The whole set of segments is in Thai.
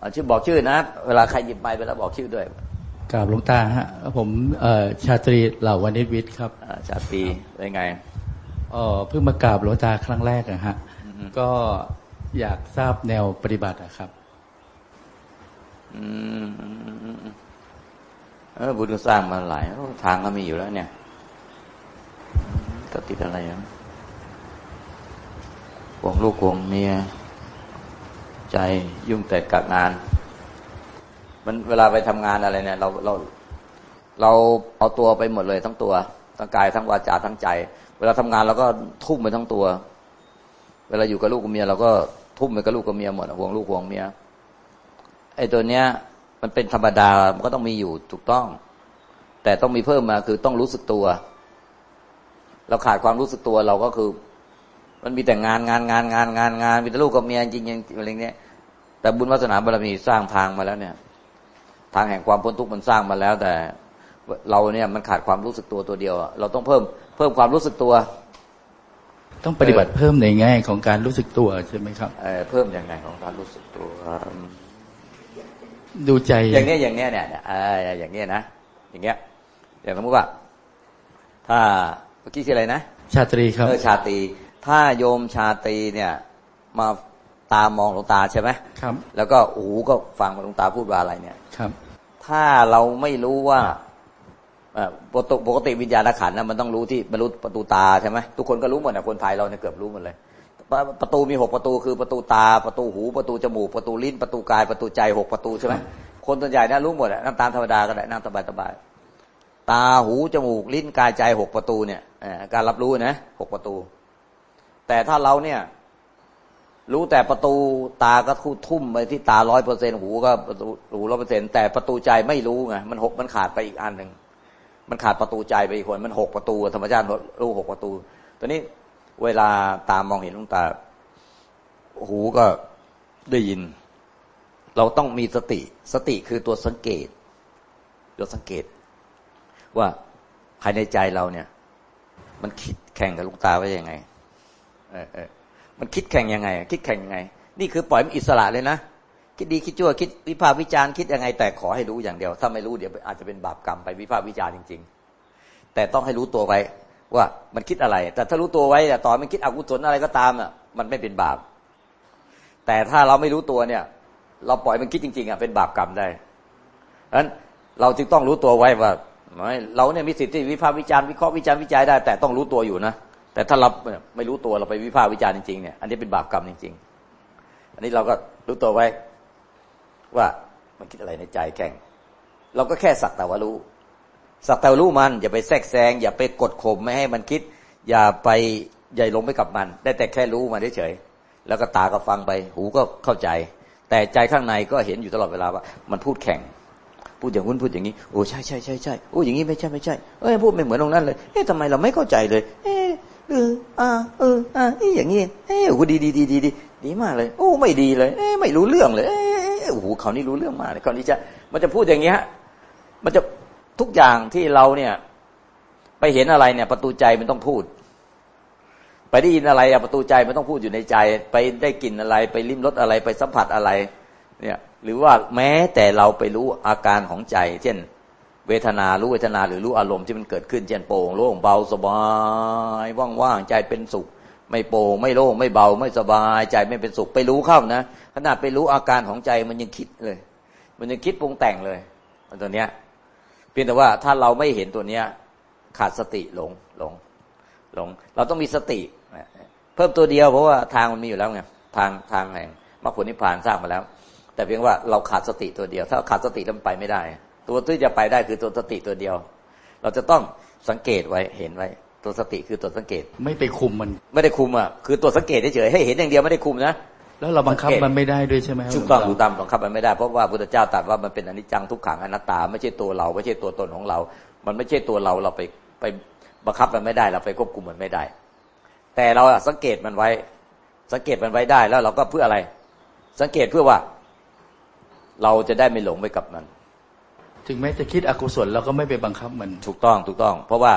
อะชื่อบอกชื่อนะ เวลาใครหยิบไมค์ไปแล้วบอกชื่อด้วยกราบหลวงตาฮะผมเอ่อชาตรีเหล่าวณิชวิทย์ครับอ่าชาตรีเป็นไงเอ่อเพิ่งมากราบหลวงตาครั้งแรกนะฮะก็อยากทราบแนวปฏิบัติอะครับอืมอืมอืมอืมเออบุญก็สร้างมาหลายโอ้ทางก็มีอยู่แล้วเนี่ยก็ติดอะไรอะห่วงลูกห่วงเมีย ใจยุ่งแต่กับงาน มันเวลาไปทำงานอะไรเนี่ย เราเราเราเอาตัวไปหมดเลยทั้งตัวทั้งกายทั้งวาจาทั้งใจ เวลาทำงานเราก็ทุ่มไปทั้งตัว เวลาอยู่กับลูกกับเมียเราก็ทุ่มไปกับลูกกับเมียหมดห่วงลูกห่วงเมียไอ้ตัวเนี้ย มันเป็นธรรมดามันก็ต้องมีอยู่ถูกต้อง แต่ต้องมีเพิ่มมาคือต้องรู้สึกตัว เราขาดความรู้สึกตัวเราก็คือ มันมีแต่งานงานงานงานงานงานมีแต่ลูกกับเมียจริงๆอะไรเงี้ยแต่บุญวาสนาบารมีสร้างทางมาแล้วเนี่ย ทางแห่งความพ้นทุกข์มันสร้างมาแล้ว แต่เราเนี่ยมันขาดความรู้สึกตัวตัวเดียวอะเราต้องเพิ่มเพิ่มความรู้สึกตัว ต้องปฏิบัติเพิ่มในแง่ของการรู้สึกตัวใช่ไหมครับเอ่อเพิ่มยังไงของการรู้สึกตัวอืมดูใจอย่างเนี้ยอย่างเนี้ยเนี่ยเนี่ยเอออย่างเนี้ยนะอย่างเงี้ยอย่างสมมติว่า ถ้าเมื่อกี้คืออะไรนะชาตรีครับเออชาตรี ถ้าโยมชาตรีเนี่ยมาตามองหลวงตาใช่ไหมครับ แล้วก็หูก็ฟังหลวงตาพูดว่าอะไรเนี่ยครับ ถ้าเราไม่รู้ว่าเอ่อปกติปกติวิญญาณขันธ์นะมันต้องรู้ที่บรรลุประตูตาใช่ไหมทุกคนก็รู้หมดนะคนไทยเราเนี่ยเกือบรู้หมดเลยประประตูมีหกประตูคือประตูตาประตูหูประตูจมูกประตูลิ้นประตูกายประตูใจหกประตูใช่ไหมคนส่วนใหญ่นะรู้หมดอะนั่งตามธรรมดาก็ได้นั่งสบายสบายๆตาหูจมูกลิ้นกายใจหกประตูเนี่ยเอ่อการรับรู้นะหกประตู แต่ถ้าเราเนี่ย รู้แต่ประตูตาก็ทุ่มไปที่ตาร้อยเปอร์เซ็นหูก็ประตูหูร้อยเปอร์เซ็นแต่ประตูใจไม่รู้ไงมันหกมันขาดไปอีกอันหนึ่งมันขาดประตูใจไปอีกคนมันหกประตูธรรมชาติรู้หกประตูตอนนี้เวลาตามองเห็นลุงตา หูก็ได้ยิน เราต้องมีสติ สติคือตัวสังเกต ตัวสังเกต ว่าภายในใจเราเนี่ย มันคิดแข่งกับลุงตาไว้ยังไง มันคิดแข่งยังไง คิดแข่งยังไง นี่คือปล่อยมันอิสระเลยนะคิดดีคิดชั่วคิดวิพากษ์วิจารณ์คิดยังไง แต่ขอให้รู้อย่างเดียว ถ้าไม่รู้เดี๋ยวอาจจะเป็นบาปกรรมไปวิพากษ์วิจารณ์จริง ๆ แต่ต้องให้รู้ตัวไว้ว่ามันคิดอะไร แต่ถ้ารู้ตัวไว้แต่ต่อมันคิดอกุศลอะไรก็ตามอะมันไม่เป็นบาป แต่ถ้าเราไม่รู้ตัวเนี่ย เราปล่อยมันคิดจริง ๆอะเป็นบาปกรรมได้ฉะนั้นเราจึงต้องรู้ตัวไว้ว่าเราเนี่ยมีสิทธิ์ที่วิพากษ์วิจารณ์วิเคราะห์วิจารณ์วิจัยได้ แต่ต้องรู้ตัวอยู่นะ แต่ถ้าเราไม่รู้ตัวเราไปวิพากษ์วิจารณ์จริงๆเนี่ยอันนี้เป็นบาปกรรมจริง ๆ อันนี้เราก็รู้ตัวไว้ว่ามันคิดอะไรในใจแข่ง เราก็แค่สักแต่ว่ารู้ สักแต่ว่ารู้มัน อย่าไปแทรกแซง อย่าไปกดข่มไม่ให้มันคิด อย่าไปใหญ่ลงไปกับมัน ได้แต่แค่รู้มันเฉยๆแล้วก็ตาก็ฟังไป หูก็เข้าใจ แต่ใจข้างในก็เห็นอยู่ตลอดเวลาว่า มันพูดแข่ง พูดอย่างนู้นพูดอย่างนี้โอ้ใช่ใช่ใช่ใช่โอ้อย่างนี้ไม่ใช่ไม่ใช่เอ้ยพูดไม่เหมือนตรงนั้นเลยเอ๊ะทำไมเราไม่เข้าใจเลย เอ๊ะ เอออ่าเอออ่าเอ๊ะอย่างนี้เอ๊ะโอ้ดีดีดีดีดีดีมากเลย โอ้ไม่ดีเลย เอ๊ะไม่รู้เรื่องเลย เอ๊ะโอ้โหเขานี่รู้เรื่องมากเลยเขานี่จะมันจะพูดอย่างเงี้ย มันจะทุกอย่างที่เราเนี่ย ไปเห็นอะไรเนี่ย ประตูใจมันต้องพูด ไปได้ยินอะไรอะประตูใจมันต้องพูดอยู่ในใจ ไปได้กลิ่นอะไร ไปลิ้มรสอะไรไปสัมผัสอะไร เนี่ย หรือว่าแม้แต่เราไปรู้อาการของใจ เช่น เวทนารู้เวทนาหรือรู้อารมณ์ที่มันเกิดขึ้นเช่นโปร่งโล่งเบาสบายว่างๆใจเป็นสุข ไม่โปร่งไม่โล่งไม่เบาไม่สบายใจไม่เป็นสุขไปรู้เข้านะขนาดไปรู้อาการของใจมันยังคิดเลย มันยังคิดปรุงแต่งเลยตัวเนี้ยเพียงแต่ว่าถ้าเราไม่เห็นตัวเนี้ย ขาดสติหลงหลงหลง เราต้องมีสติ เพิ่มตัวเดียวเพราะว่าทางมันมีอยู่แล้วไงทางทางแห่งมรรคผลนิพพานสร้างมาแล้ว แต่เพียงว่าเราขาดสติตัวเดียว ถ้าขาดสติแล้วมันไปไม่ได้ ตัวที่จะไปได้คือตัวสติตัวเดียว เราจะต้องสังเกตไว้เห็นไว้ ตัวสติคือตัวสังเกต ไม่ไปคุมมัน ไม่ได้คุมอะคือตัวสังเกตเฉยๆให้เห็นอย่างเดียวไม่ได้คุมนะแล้วเราบังคับสังเกตมันไม่ได้ด้วยใช่ไหมครับถูกต้องหลถูวกตาตามบังคับมันไม่ได้เพราะว่าพุทธเจ้าตรัสว่ามันเป็นอนิจจังทุกขังอนัตตา ไม่ใช่ตัวเรา ไม่ใช่ตัวตนของเรา มันไม่ใช่ตัวเราเราไปไปบังคับมันไม่ได้ เราไปควบคุมมันไม่ได้ แต่เราอะสังเกตมันไว้ สังเกตมันไว้ได้แล้วเราก็เพื่ออะไร สังเกตเพื่อว่า เราจะได้ไม่หลงไปกับมัน ถึงแม้จะคิดอกุศลเราก็ไม่ไปบังคับมัน ถูกต้องถูกต้อง เพราะว่า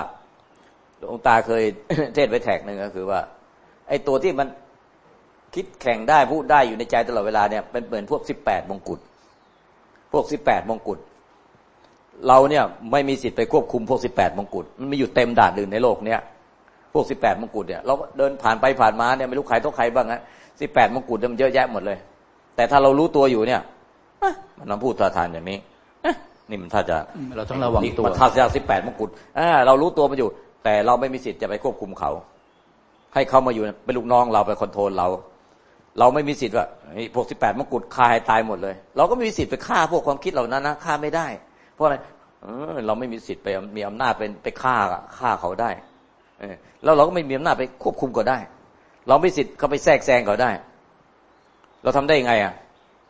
หลวงตาเคยเทศไว้แท็กหนึ่งก็คือว่า ไอ้ตัวที่มันคิดแข่งได้พูดได้อยู่ในใจตลอดเวลาเนี่ยเป็นเหมือนพวกสิบแปดมงกุฎพวกสิบแปดมงกุฎเราเนี่ยไม่มีสิทธิ์ไปควบคุมพวกสิบแปดมงกุฎมันมีอยู่เต็มด่านอื่นในโลกเนี้ยพวกสิบแปดมงกุฎเนี่ยเราก็เดินผ่านไปผ่านมาเนี่ยไม่รู้ใครต้องใครบ้างฮะสิบแปดมงกุฎมันเยอะแยะหมดเลย แต่ถ้าเรารู้ตัวอยู่เนี่ยมันน้ำพูดท่าทานอย่างนี้ นี่มันถ้าจะเราต้องระวังตัวมันทัศยาสิบแปดมงกุฎอ่าเรารู้ตัวมันอยู่ แต่เราไม่มีสิทธิ์จะไปควบคุมเขา ให้เขามาอยู่เป็นลูกน้องเราไปคอนโทรลเรา เราไม่มีสิทธิ์ว่าพวกสิบแปดมงกุฎฆ่าให้ตายหมดเลย เราก็ไม่มีสิทธิ์ไปฆ่าพวกความคิดเหล่านั้นนะฆ่าไม่ได้ เพราะอะไรเออเราไม่มีสิทธิ์ไปมีอำนาจเป็นไปฆ่าฆ่าเขาได้เออแล้วเราก็ไม่มีอำนาจไปควบคุมก็ได้ เราไม่สิทธิ์เขาไปแทรกแซงเขาได้ เราทำได้ยังไงอะ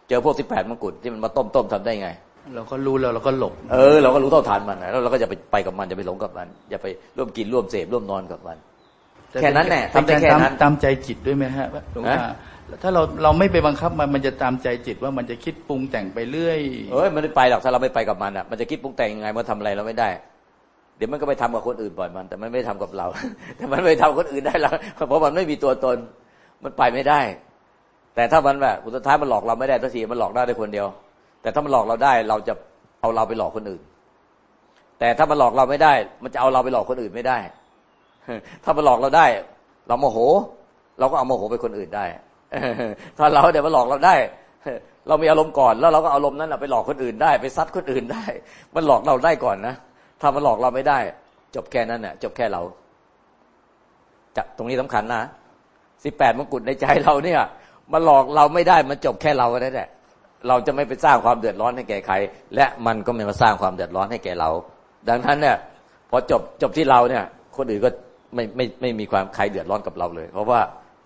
เจอพวกสิบแปดมงกุฎที่มันมาต้มต้มทำได้ยังไง เราก็รู้แล้วเราก็หลบ เออเราก็รู้เท่าทันมันนะแล้วเราก็จะไปไปกับมันจะไปหลงกับมันอย่าไปร่วมกินร่วมเสพร่วมนอนกับมัน แค่นั้นแหละทำได้แค่นั้นตามใจจิตด้วยไหมฮะหลวงตาถ้าเราเราไม่ไปบังคับมันมันจะตามใจจิตว่ามันจะคิดปรุงแต่งไปเรื่อยเอ้ยมันไม่ไปหรอกถ้าเราไม่ไปกับมันอะมันจะคิดปรุงแต่งยังไงมันทำอะไรเราไม่ได้ เดี๋ยวมันก็ไปทำกับคนอื่นบ่อยมัน แต่มันไม่ทำกับเรา แต่มันไม่ทำคนอื่นได้หรอกเพราะมันไม่มีตัวตน มันไปไม่ได้ แต่ถ้ามันแบบสุดท้ายมันหลอกเราไม่ได้ทันทีมันหลอกได้ได้คนเดียว แต่ถ้ามันหลอกเราได้เราจะเอาเราไปหลอกคนอื่น แต่ถ้ามันหลอกเราไม่ได้ มันจะเอาเราไปหลอกคนอื่นไม่ได้ ถ้ามันหลอกเราได้ เราโมโห เราก็เอาโมโหไปคนอื่นได้ถ้าเราเดี๋ยวมันหลอกเราได้ เรามีอารมณ์ก่อน แล้วเราก็อารมณ์นั้นไปหลอกคนอื่นได้ ไปซัดคนอื่นได้ มันหลอกเราได้ก่อนนะถ้ามันหลอกเราไม่ได้ จบแค่นั้นน่ะ จบแค่เราจะตรงนี้สำคัญนะสิบแปดมงกุฎในใจเราเนี่ย มันหลอกเราไม่ได้ มันจบแค่เราแค่นั้นแหละ เราจะไม่ไปสร้างความเดือดร้อนให้แก่ใคร และมันก็ไม่มาสร้างความเดือดร้อนให้แก่เรา ดังนั้นเนี่ยพอจบจบที่เราเนี่ย คนอื่นก็ไม่ไม่ไม่มีความใครเดือดร้อนกับเราเลย เพราะว่า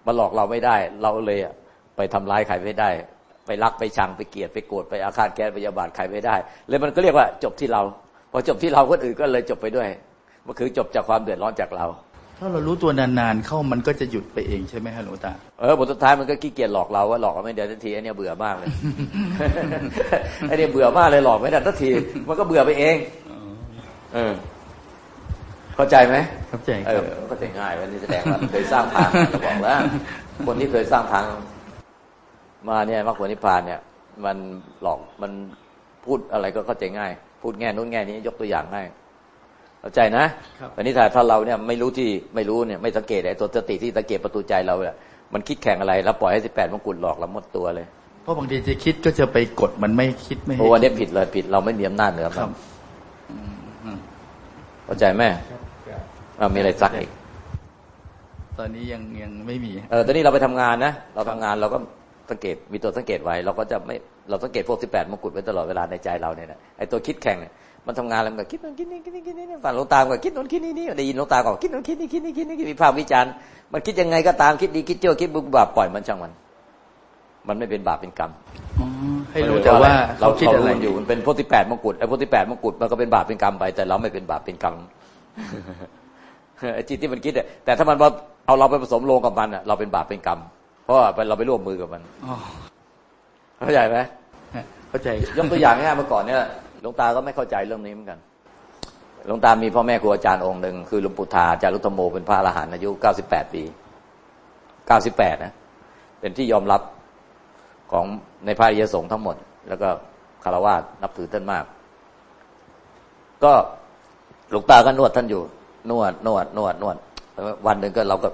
มันหลอกเราไม่ได้ เราเลยไปทำร้ายใครไม่ได้ ไปรักไปชังไปเกลียดไปโกรธไปอาฆาตแค้นพยาบาทใครไม่ได้ เลยมันก็เรียกว่าจบที่เรา พอจบที่เราคนอื่นก็เลยจบไปด้วยมันคือจบจากความเดือดร้อนจากเรา ถ้าเรารู้ตัวนานๆเข้ามันก็จะหยุดไปเองใช่ไหมฮะหลวงตาเออบทสุดท้ายมันก็ขี้เกียจหลอกเราว่าหลอกเราไม่ได้ทันทีไอ้นี่เบื่อมากเลยไอ้นี่เบื่อมากเลยหลอกไม่ได้ทันที มันก็เบื่อไปเองเออเข้าใจไหมเข้าใจเอครัอบก็จะง่ายวันนี้แสดงว่าเคยสร้างทางจะบอกแล้วคนที่เคยสร้างทาง มาเนี่ยมรรคผลนิพพานเนี่ย มันหลอกมันพูดอะไรก็เข้าใจง่าย พูดแง่นู้นแง่นี้ยกตัวอย่างให้ เข้าใจนะวันนี้ถ้าถ้าเราเนี่ยไม่รู้ที่ไม่รู้เนี่ยไม่สังเกตไอ้ตัวสติที่สังเกตประตูใจเราเนี่ยมันคิดแข่งอะไรแล้วปล่อยให้สิบแปดมงกุฎหลอกเราหมดตัวเลยเพราะบางทีจะคิดก็จะไปกดมันไม่คิดไม่ให้โอ้อันนี้ผิดเลยผิดเราไม่มีอำนาจเหนือคมัรันบอืมเข้าใจไหมเอามีอะไรซักอีกตอนนี้ยังยังไม่มี เออตอนนี้เราไปทำงานนะเราทำงานเราก็สังเกตมีตัวสังเกตไว้ เราก็จะไม่เราสังเกตพวกสิบแปดมงกุฎไว้ตลอดเวลาในใจเราเนี่ยนะไอ้ตัวคิดแข่งเนี่ย มันทำงานอะไรมันก็คิดโน่นคิดนี่คิดนี่คิดนี่ฝันหลวงตาก็คิดโน่นคิดนี่นี่ได้ยินหลวงตาก็คิดโน่นคิดนี่คิดนี่คิดนี่มีภาพวิจารณ์มันคิดยังไงก็ตามคิดดีคิดชั่วคิดบุญบาปปล่อยมันช่างมัน มันไม่เป็นบาปเป็นกรรมอ๋อให้รู้แต่ว่าเราเขาคิดเราอะไรรู้อยู่มันเป็นพวกที่แปดมงกุฎไอ้พวกที่แปดมงกุฎมันก็เป็นบาปเป็นกรรมไป แต่เราไม่เป็นบาปเป็นกรรมไอ้จิตที่มันคิดอะแต่ถ้ามันว่าเอาเราไปผสมโลงกับมันอะเราเป็นบาปเป็นกรรมเพราะว่าเราไปร่วมมือกับมันอ๋อเข้าใจไหมเข้าใจยกตัวอย่างง่ายๆเมื่อก่อนเนี่ย หลวงตาก็ไม่เข้าใจเรื่องนี้เหมือนกัน หลวงตามีพ่อแม่ครูอาจารย์องค์หนึ่งคือหลวงปู่ทาจารุธโมเป็นพระอรหันต์อายุเก้าสิบแปดปีเก้าสิบแปดนะ เป็นที่ยอมรับของในพระยสงฆ์ทั้งหมด แล้วก็คารวะนับถือท่านมาก ก็หลวงตาก็นวดท่านอยู่ นวด นวด นวด นวด วันหนึ่งก็เราก็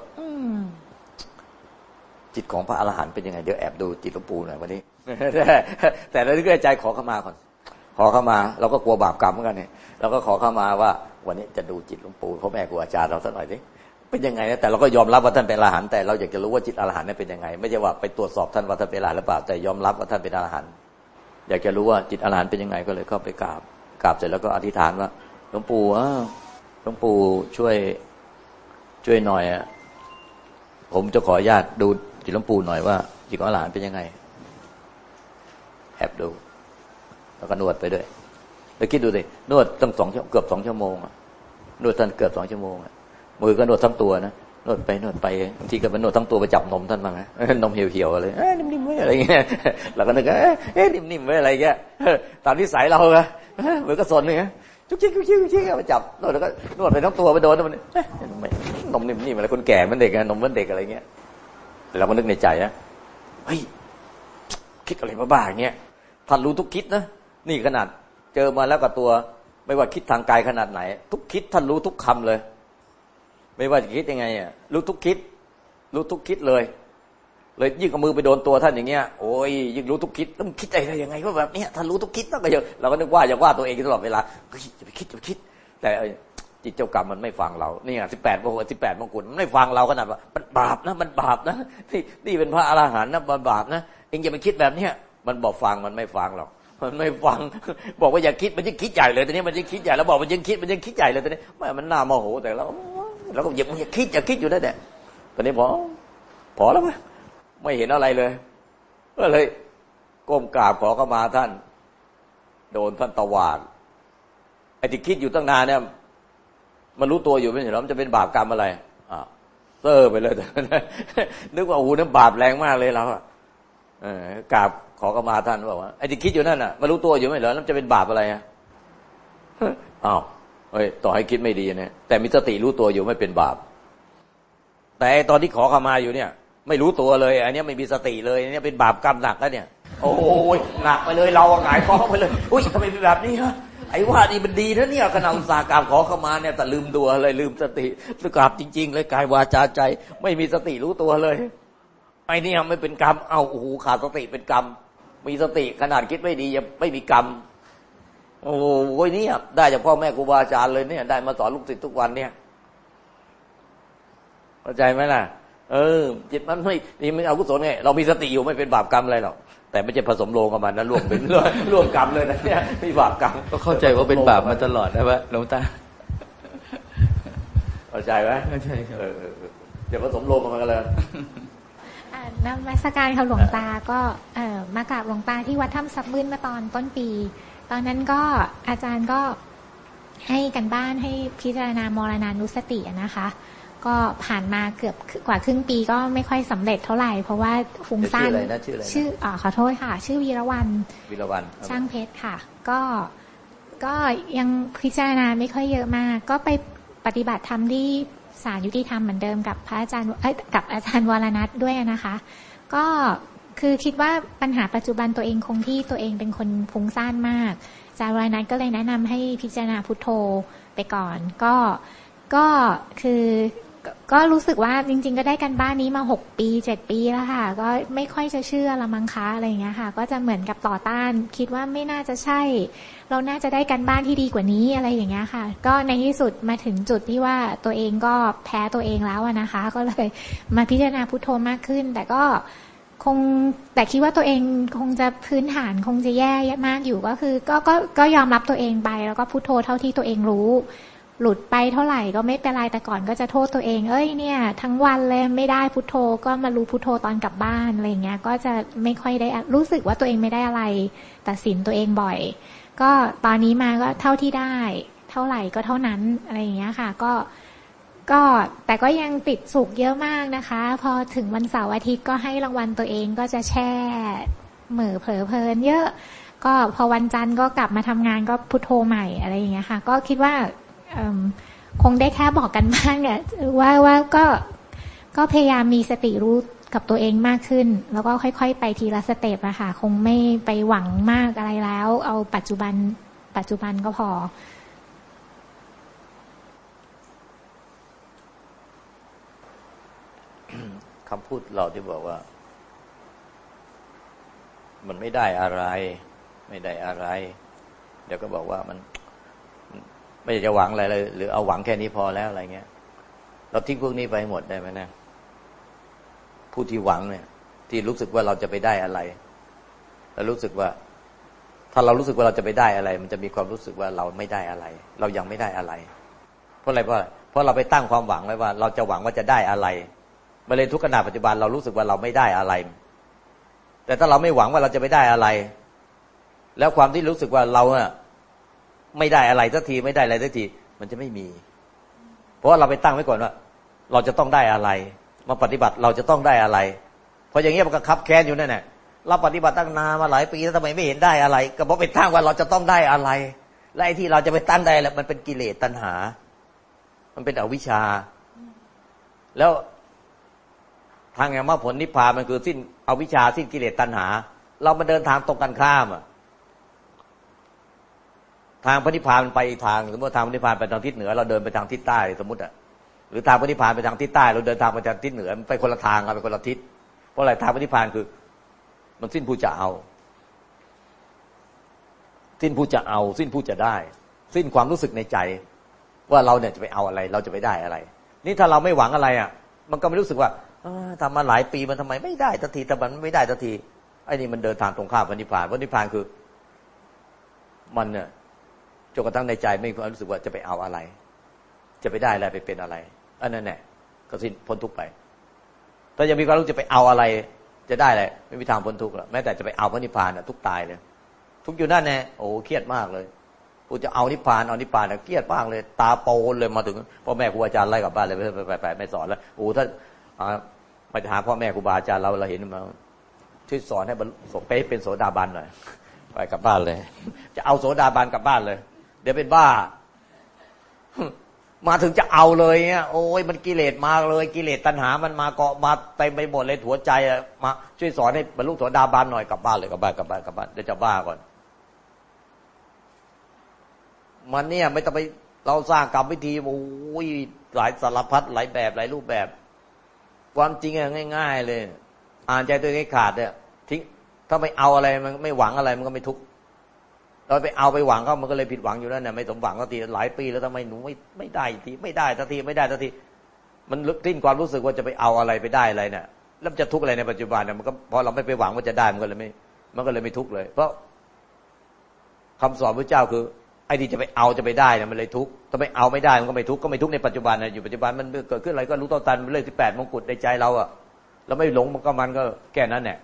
จิตของพระอรหันต์เป็นยังไง เดี๋ยวแอบดูจิตหลวงปู่หน่อยวันนี้ แต่เราก็ใจขอเข้ามาก่อน ขอเข้ามา เราก็กลัวบาปกรรมเหมือนกันเนี่ยเราก็ขอเข้ามาว่า วันนี้จะดูจิตหลวงปู่พ่อแม่ครูอาจารย์เราสักหน่อยดิเป็นยังไงนะแต่เราก็ยอมรับว่าท่านเป็นอรหันต์แต่เราอยากจะรู้ว่าจิตอรหันต์นั้นเป็นยังไง ไม่ใช่ว่าไปตรวจสอบท่านว่าท่านเป็นอรหันต์หรือเปล่าแต่ยอมรับว่าท่านเป็นอรหันต์อยากจะรู้ว่าจิตอรหันต์เป็นยังไงก็เลยเข้าไปกราบกราบเสร็จแล้วก็อธิษฐานว่าหลวงปู่อ้าวหลวงปู่ช่วยช่วยหน่อยอะผมจะขออนุญาตดูจิตหลวงปู่หน่อยว่าจิตของอรหันต์เป็นยังไงแอบดู แล้วก็นวดไปด้วยแล้วคิดดูสินวดตั้งสองเกือบสองชั่วโมงอะนวดท่านเกือบสองชั่วโมงอะมือก็นวดทั้งตัวนะนวดไปนวดไปบางทีก็ไปนวดทั้งตัวไปจับนมท่านบ้างนะนมเหี่ยวๆอะไรเอ้ยนิ่มๆไว้อะไรเงี้ยเราก็นึกว่าเอ้ยเอ้ยนิ่มๆไว้อะไรเงี้ยตามที่สายเราอะเออเหมือก็สนเลยนะจุกจิกจุกจิกจุกจิกไปจับนวดแล้วก็นวดไปทั้งตัวไปโดนมันนมนิ่มๆอะไรคนแก่มันเด็กอะนมมันเด็กอะไรเงี้ยเราก็นึกในใจนะเฮ้ยคิดอะไรบ้าๆเงี้ยท่านรู้ทุกคิดนะ นี่ขนาดเจอมาแล้วกับตัว ไม่ว่าคิดทางกายขนาดไหน ทุกคิดท่านรู้ทุกคำเลย ไม่ว่าจะคิดยังไงอะรู้ทุกคิด รู้ทุกคิดเลย เลยยิ่งเอามือไปโดนตัวท่านอย่างเงี้ยโอ้ยยิ่งรู้ทุกคิดต้องคิดอะไรยังไงก็แบบเนี้ยท่านรู้ทุกคิดต้องก็เยอะเราก็นึกว่าอย่าว่าตัวเองตลอดเวลาเฮ้ยจะไปคิดจะไปคิด แต่จิตเจ้ากรรมมันไม่ฟังเราเนี่ยสิบแปดมงกุฎสิบแปดมงกุฎมันไม่ฟังเราขนาดว่า มันบาปนะ มันบาปนะนี่นี่เป็นพระอรหันต์นะมันบาปนะ เองอย่าไปคิดแบบเนี้ยมันบอกฟังมันไม่ฟังหรอก มันไม่ฟัง บอกว่าอย่าคิดมันยิ่งคิดใหญ่เลยตอนนี้มันยิ่งคิดใหญ่แล้วบอกมันยิ่งคิดมันยิ่งคิดใหญ่เลยตอนนี้ไม่มันน่าโมโหแต่เราเราก็อย่าอย่าคิดอย่าคิดอยู่ได้แต่ตอนนี้พอพอแล้วไหมไม่เห็นอะไรเลยก็เลยก้มกราบขอเข้ามาท่าน โดนท่านตวาดไอ้ที่คิดอยู่ตั้งนานเนี่ยมันรู้ตัวอยู่ไม่เห็นหรอมันจะเป็นบาปกรรมอะไรอ่าเซอร์ไปเลยนึกว่าอ้โหนั่นบาปแรงมากเลยเราอะกราบ ขอเข้ามาท่านบอกว่าไอ้ที่คิดอยู่นั่นน่ะมันรู้ตัวอยู่ไม่เหรอแล้วจะเป็นบาปอะไรอะอ้าวเฮ้ยต่อให้คิดไม่ดีเนี่ยแต่มีสติรู้ตัวอยู่ไม่เป็นบาป แต่ตอนที่ขอเข้ามาอยู่เนี่ย ไม่รู้ตัวเลย อันนี้ไม่มีสติเลยอันนี้เป็นบาปกรรมหนักแล้วเนี่ย โอ้ยหนักไปเลย เราหงายท้องไปเลยอุ้ยทำไมเป็นแบบนี้ฮะไอ้ว่านี่มันดีนะเนี่ยขณะอุตสาหกรรมขอเข้ามาเนี่ยแต่ลืมตัวเลยลืมสติสกราบจริง ๆ เลยกายวาจาใจ ไม่มีสติรู้ตัวเลยไอ้นี่ไม่เป็นกรรมเอาโอ้โหขาดสติเป็นกรรม มีสติขนาดคิดไม่ดียังไม่มีกรรม โอ้โหนี่ได้จากพ่อแม่ครูบาอาจารย์เลยเนี่ย ได้มาสอนลูกศิษย์ทุกวันเนี่ยเข้าใจไหมล่ะ เออ จิตมันไม่นี่มันเอากุศลไงเรามีสติอยู่ไม่เป็นบาปกรรมอะไรหรอกแต่ไม่ใช่ผสมโลงกับมันนะร่วมเป็นร่วมกรรมเลยนะเนี่ยไม่บาปกรรมก็เข้าใจว่าเป็นบาปมาตลอดนะวะหลวงตาเข้าใจไหมเข้าใจครับเดี๋ยวผสมโลงกับมันกันเลย นมัสการค่ะหลวงตาก็เออมากราบหลวงตาที่วัดถ้ำซับมืนมาตอนต้นปี ตอนนั้นก็อาจารย์ก็ให้กันบ้านให้พิจารณามรณานุสตินะคะ ก็ผ่านมาเกือบกว่าครึ่งปีก็ไม่ค่อยสำเร็จเท่าไหร่ เพราะว่าฟุ้งซ่านชื่ออะไรนะชื่ออะไรชื่ออ๋อขอโทษค่ะ ชื่อวีรวันวีรวันช่างเพชรค่ะ ก็ก็ยังพิจารณาไม่ค่อยเยอะมาก ก็ไปปฏิบัติธรรมที่ ศาลยุติธรรมเหมือนเดิมกับพระอาจารย์กับอาจารย์วรนัทด้วยนะคะ ก็คือคิดว่าปัญหาปัจจุบันตัวเองคงที่ตัวเองเป็นคนฟุ้งซ่านมากอาจารย์วรนัทก็เลยแนะนำให้พิจารณาพุทโธไปก่อน ก็ก็คือก็รู้สึกว่าจริง ๆ ก็ได้กันบ้านนี้มาหกปีเจ็ดปีแล้วค่ะ ก็ไม่ค่อยจะเชื่อละมังคะอะไรอย่างเงี้ยค่ะ ก็จะเหมือนกับต่อต้าน คิดว่าไม่น่าจะใช่ เราน่าจะได้กันบ้านที่ดีกว่านี้อะไรอย่างเงี้ยค่ะ ก็ในที่สุดมาถึงจุดที่ว่าตัวเองก็แพ้ตัวเองแล้วนะคะ ก็เลยมาพิจารณาพุทโธมากขึ้น แต่ก็คงแต่คิดว่าตัวเองคงจะพื้นฐานคงจะแย่มากอยู่ก็คือ ก็ก็ก็ยอมรับตัวเองไป แล้วก็พุทโธเท่าที่ตัวเองรู้ หลุดไปเท่าไหร่ก็ไม่เป็นไรแต่ก่อนก็จะโทษตัวเอง เอ้ยเนี่ย ทั้งวันเลยไม่ได้พุทโธก็มารู้พุทโธตอนกลับบ้านอะไรเงี้ย ก็จะไม่ค่อยได้รู้สึกว่าตัวเองไม่ได้อะไรตัดสินตัวเองบ่อย ก็ตอนนี้มาก็เท่าที่ได้ เท่าไหร่ก็เท่านั้นอะไรอย่างเงี้ยค่ะ ก็ก็แต่ก็ยังติดสุขเยอะมากนะคะ พอถึงวันเสาร์อาทิตย์ก็ให้รางวัลตัวเองก็จะแช่เหมือเผลอเพลิน เยอะ ก็พอวันจันทร์ก็กลับมาทำงานก็พุทโธใหม่อะไรอย่างเงี้ยค่ะ ก็คิดว่าคงได้แค่บอกกันบ้างเนี่ยว่าว่าก็ก็พยายามมีสติรู้ กับตัวเองมากขึ้น แล้วก็ค่อย ๆ ไปทีละสเต็ปอะค่ะ คงไม่ไปหวังมากอะไรแล้ว เอาปัจจุบัน ปัจจุบันก็พอ คำพูดเราที่บอกว่า มันไม่ได้อะไร ไม่ได้อะไร เดี๋ยวก็บอกว่ามัน ไม่จะหวังอะไรเลย หรือเอาหวังแค่นี้พอแล้วอะไรเงี้ย เราทิ้งพวกนี้ไปหมดได้ไหมนะ ผู้ที่หวังเนี่ย ที่รู้สึกว่าเราจะไปได้อะไร แล้วรู้สึกว่า ถ้าเรารู้สึกว่าเราจะไปได้อะไร มันจะมีความรู้สึกว่าเราไม่ได้อะไร เรายังไม่ได้อะไร เพราะอะไรเพราะเพราะเราไปตั้งความหวังไว้ว่า เราจะหวังว่าจะได้อะไรมาเลยทุกขณะปัจจุบันเรารู้สึกว่าเราไม่ได้อะไร แต่ถ้าเราไม่หวังว่าเราจะไปได้อะไร แล้วความที่รู้สึกว่าเราเนี่ยไม่ได้อะไรสักทีไม่ได้อะไรสักที มันจะไม่มี เพราะว่าเราไปตั้งไว้ก่อนว่า เราจะต้องได้อะไร มาปฏิบัติเราจะต้องได้อะไร เพราะอย่างเงี้ยมันก็คับแค้นอยู่นั่นแหละเราปฏิบัติตั้งนานมาหลายปีแล้วทำไมไม่เห็นได้อะไร ก็เพราะไปตั้งว่าเราจะต้องได้อะไร และไอ้ที่เราจะไปตั้งได้แหละมันเป็นกิเลสตัณหา มันเป็นอวิชชา แล้วทางแห่งมรรคผลนิพพานมันคือสิ้นอวิชชาสิ้นกิเลสตัณหา เรามาเดินทางตรงกันข้ามอะทางพระนิพพานไปทาง สมมติทางพระนิพพานไปทางทิศเหนือ เราเดินไปทางทิศใต้สมมติอะ หรือทางพระนิพพานไปทางทิศใต้เราเดินทางไปทางทิศเหนือมันไปคนละทางกันไปคนละทิศเพราะอะไรทางพระนิพพานคือ มันสิ้นผู้จะเอา สิ้นผู้จะเอา สิ้นผู้จะได้ สิ้นความรู้สึกในใจ ว่าเราเนี่ยจะไปเอาอะไร เราจะไปได้อะไร นี่ถ้าเราไม่หวังอะไรอะ มันก็ไม่รู้สึกว่าทำมาหลายปีมันทำไมไม่ได้ทันทีแต่มันไม่ได้ทันทีไอ้นี่มันเดินทางตรงข้ามพระนิพพานพระนิพพานคือ มันเนี่ยจนกระทั่งในใจไม่มีความรู้สึกว่าจะไปเอาอะไร จะไปได้อะไรไปเป็นอะไร อันนั้นแหละก็สิ้นพ้นทุกไป ถ้ายังมีความรู้จะไปเอาอะไร จะได้อะไรไม่มีทางพ้นทุกข์หรอกแม้แต่จะไปเอาพระนิพพานทุกตายเลย ทุกอยู่นั่นแน่โอ้เครียดมากเลยกูจะเอานิพพานเอานิพพานเครียดมากเลย ตาโปนเลยมาถึงพ่อแม่ครูอาจารย์ไล่กลับบ้านเลยไปไปไปไม่สอนแล้วโอ้ถ้าไปหาพ่อแม่ครูบาอาจารย์เราเราเห็นมาช่วยสอนให้สมเป๊ะเป็นโสดาบันหน่อยไปกลับบ้านเลย จะเอาโสดาบันกลับบ้านเลย เดี๋ยวเป็นบ้า มาถึงจะเอาเลยเนี่ยโอ้ยมันกิเลสมาเลย กิเลสตัณหามันมาเกาะมาเต็มไปหมดเลยหัวใจอะมาช่วยสอนให้บรรลุโสดาบันหน่อยกลับบ้านเลยกลับบ้านกลับบ้านกลับบ้านเดี๋ยวจะบ้าก่อน มันเนี่ยไม่ต้องไปเราสร้างกรรมวิธีโอ้ยหลายสารพัดหลายแบบหลายรูปแบบ ความจริงอะง่าย ๆ เลย อ่านใจตัวเองขาดเนี่ยทิ้งถ้าไม่เอาอะไรมันไม่หวังอะไรมันก็ไม่ทุกข์ เราไปเอาไปหวังก็มันก็เลยผิดหวังอยู่นั่นน่ะไม่สมหวังก็ทีหลายปีแล้วทำไมหนูไม่ไม่ได้ทีไม่ได้ทัทีไม่ได้ทัทีมันลึกทิ้นความรู้สึกว่าจะไปเอาอะไรไปได้อะไรเนี่ยแล้วจะทุกข์อะไรในปัจจุบันเนี่ยมันก็พอเราไม่ไปหวังว่าจะได้มันก็เลยไม่ มันก็เลยไม่ทุกข์เลย เพราะคำสอนพระเจ้าคือไอ้ที่จะไปเอาจะไปได้เนี่ยมันเลยทุกข์ถ้าไม่เอาไม่ได้มันก็ไม่ทุกข์ก็ไม่ทุกข์ในปัจจุบันนะอยู่ปัจจุบันมันเกิดขึ้นอะไรก็รู้ต่อตันมันเลยที่แปดมงกุฎในใจเราอะเราไม่หลงมันก็มันก็แก่นั้นเนี่ย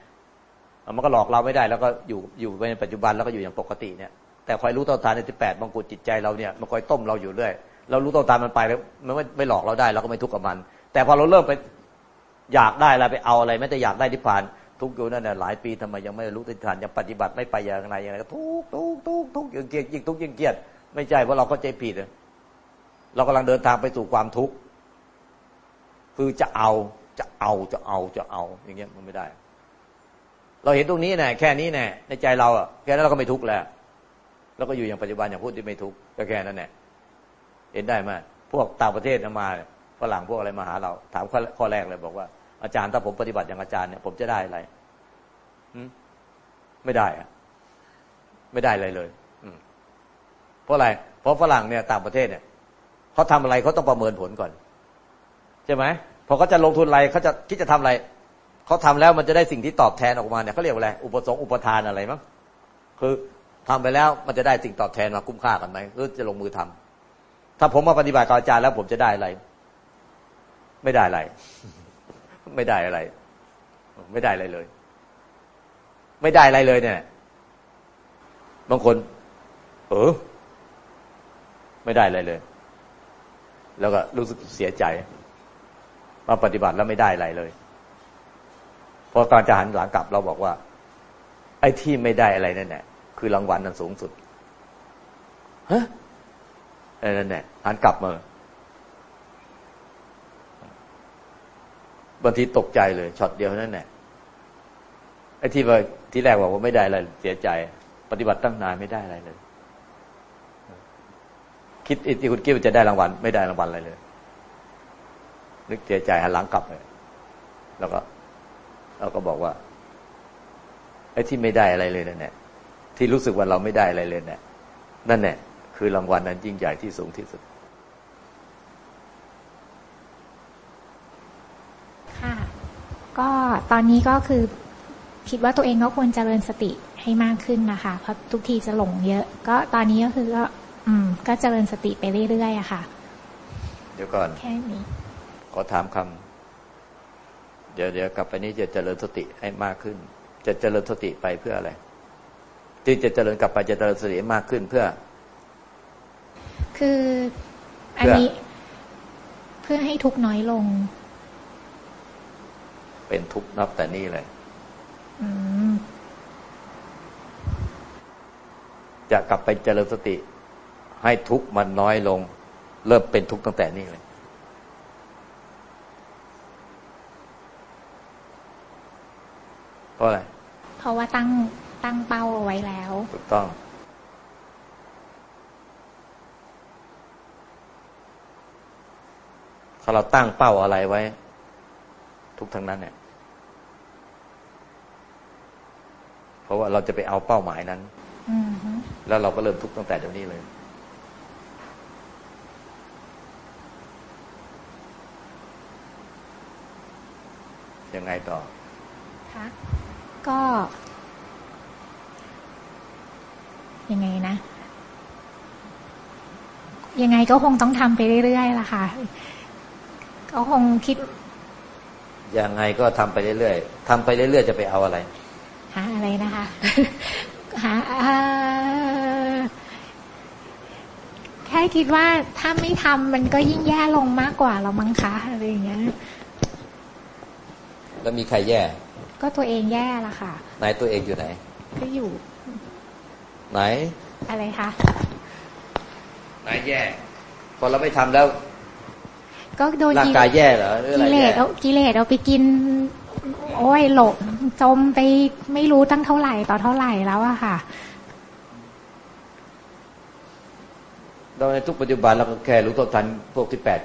มันก็หลอกเราไม่ได้แล้วก็อยู่อยู่ในปัจจุบันแล้วก็อยู่อย่างปกติเนี่ยแต่คอยรู้ต่อตานในที่แปดมงกุฎจิตใจเราเนี่ยมันคอยต้มเราอยู่เรื่อยเรารู้ต่อตานมันไปแล้วมันไม่ไม่หลอกเราได้เราก็ไม่ทุกข์กับมัน แต่พอเราเริ่มไปอยากได้อะไรไปเอาอะไรไม่แต่อยากได้ที่ผ่าน ทุกข์อยู่นั่นน่ะหลายปีทำไมยังไม่รู้ทิศทางยังปฏิบัติไม่ไปอย่างไรอย่างไรก็ทุกทุกทุกทุกยิ่งเกียดยิ่งทุกยิ่งเกียดไม่ใช่เพราะเราก็ใจผิดเรากำลังเดินทางไปสู่ความทุกข์คือจะเอาจะเอาจะเอาจะเอาอย่างเงี้ยมันไม่ได้ เราเห็นตรงนี้แน่แค่นี้แน่ในใจเราอะแค่นั้นเราก็ไม่ทุกข์แล้วแล้วก็อยู่อย่างปัจจุบันอย่างพูดที่ไม่ทุกข์ก็แค่นั้นแหละเห็นได้ไหมพวกต่างประเทศมาฝรั่งพวกอะไรมาหาเรา ถามข้อข้อแรกเลยบอกว่าอาจารย์ถ้าผมปฏิบัติอย่างอาจารย์เนี่ยผมจะได้อะไรไม่ได้อะไม่ได้อะไรเลยอืเพราะอะไร เพราะฝรั่งเนี่ยต่างประเทศเนี่ยเขาทำอะไรเขาต้องประเมินผลก่อน ใช่ไหมพอเขาจะลงทุนอะไรเขาจะคิดจะทำอะไร เขาทำแล้วมันจะได้สิ่งที่ตอบแทนออกมาเนี่ยเขาเรียกว่าอะไรอุปสงค์อุปทานอะไรมั้งคือทำไปแล้วมันจะได้สิ่งตอบแทนมาคุ้มค่ากันไหมหรือจะลงมือทำถ้าผมมาปฏิบัติกับอาจารย์แล้วผมจะได้อะไร ไม่ได้อะไร ไม่ได้อะไร ไม่ได้อะไรเลย ไม่ได้อะไรเลยเนี่ยบางคน เออ ไม่ได้อะไรเลย แล้วก็รู้สึกเสียใจมาปฏิบัติแล้วไม่ได้อะไรเลย พอตอนจะหันหลังกลับเราบอกว่า ไอ้ที่ไม่ได้อะไรนั่นแหละคือรางวัลนั้นสูงสุดฮะนั่นแหละหันกลับมาบางทีตกใจเลยช็อตเดียวนั่นแหละไอ้ที่ว่าที่แรกบอกว่าไม่ได้อะไรเสียใจ ปฏิบัติตั้งนานไม่ได้อะไรเลย คิดที่คุณคิดว่าจะได้รางวัล ไม่ได้รางวัลอะไรเลย นึกเสียใจหันหลังกลับเลยแล้วก็ เราก็บอกว่าไอ้ที่ไม่ได้อะไรเลยนั่นแหละที่รู้สึกว่าเราไม่ได้อะไรเลยเนี่ยนั่นแหละคือรางวัลนั้นยิ่งใหญ่ที่สูงที่สุด ค่ะ ก็ตอนนี้ก็คือคิดว่าตัวเองก็ควรเจริญสติให้มากขึ้นนะคะ เพราะทุกทีจะหลงเยอะ ก็ตอนนี้ก็คือก็ อืม ก็เจริญสติไปเรื่อยๆอะค่ะ เดี๋ยวก่อน แค่นี้ ขอถามคำเดี๋ยวเดี๋ยวกลับไปนี้จะเจริญสติให้มากขึ้น จะเจริญสติไปเพื่ออะไร ที่จะเจริญกลับไปจะเจริญสติมากขึ้นเพื่อ คืออันนี้เพื่อให้ทุกน้อยลง เป็นทุกนับแต่นี่เลยจะกลับไปเจริญสติ ให้ทุกมันน้อยลง เริ่มเป็นทุกตั้งแต่นี่เลย เพราะอะไร เพราะว่าตั้งตั้งเป้าไว้แล้ว ถูกต้อง ถ้าเราตั้งเป้าอะไรไว้ ทุกทางนั้นเนี่ย เพราะว่าเราจะไปเอาเป้าหมายนั้นแล้วเราก็เริ่มทุกตั้งแต่เดี๋ยวนี้เลยยังไงต่อคะ ก็ ยังไงนะ ยังไงก็คงต้องทำไปเรื่อยๆล่ะค่ะ ก็คงคิด ยังไงก็ทำไปเรื่อยๆทำไปเรื่อยๆจะไปเอาอะไร หาอะไรนะคะ หาเอ่อแค่คิดว่าถ้าไม่ทำมันก็ยิ่งแย่ลงมากกว่าเรามั้งคะอะไรอย่างเงี้ย แล้วมีใครแย่ ก็ตัวเองแย่ละค่ะ ไหนตัวเองอยู่ไหน ก็อยู่ ไหน อะไรคะไหนแย่ พอเราไม่ทำแล้ว ก็โดนร่างกายแย่เหรอหรืออะไรกิเลแย่สเอากิเลสเอาไปกิน โอ้ยหลงจมไปไม่รู้ตั้งเท่าไหร่ต่อเท่าไหร่แล้วอะค่ะเราในทุกปัจจุบันเราก็แค่รู้เท่าทันพวกที่แปด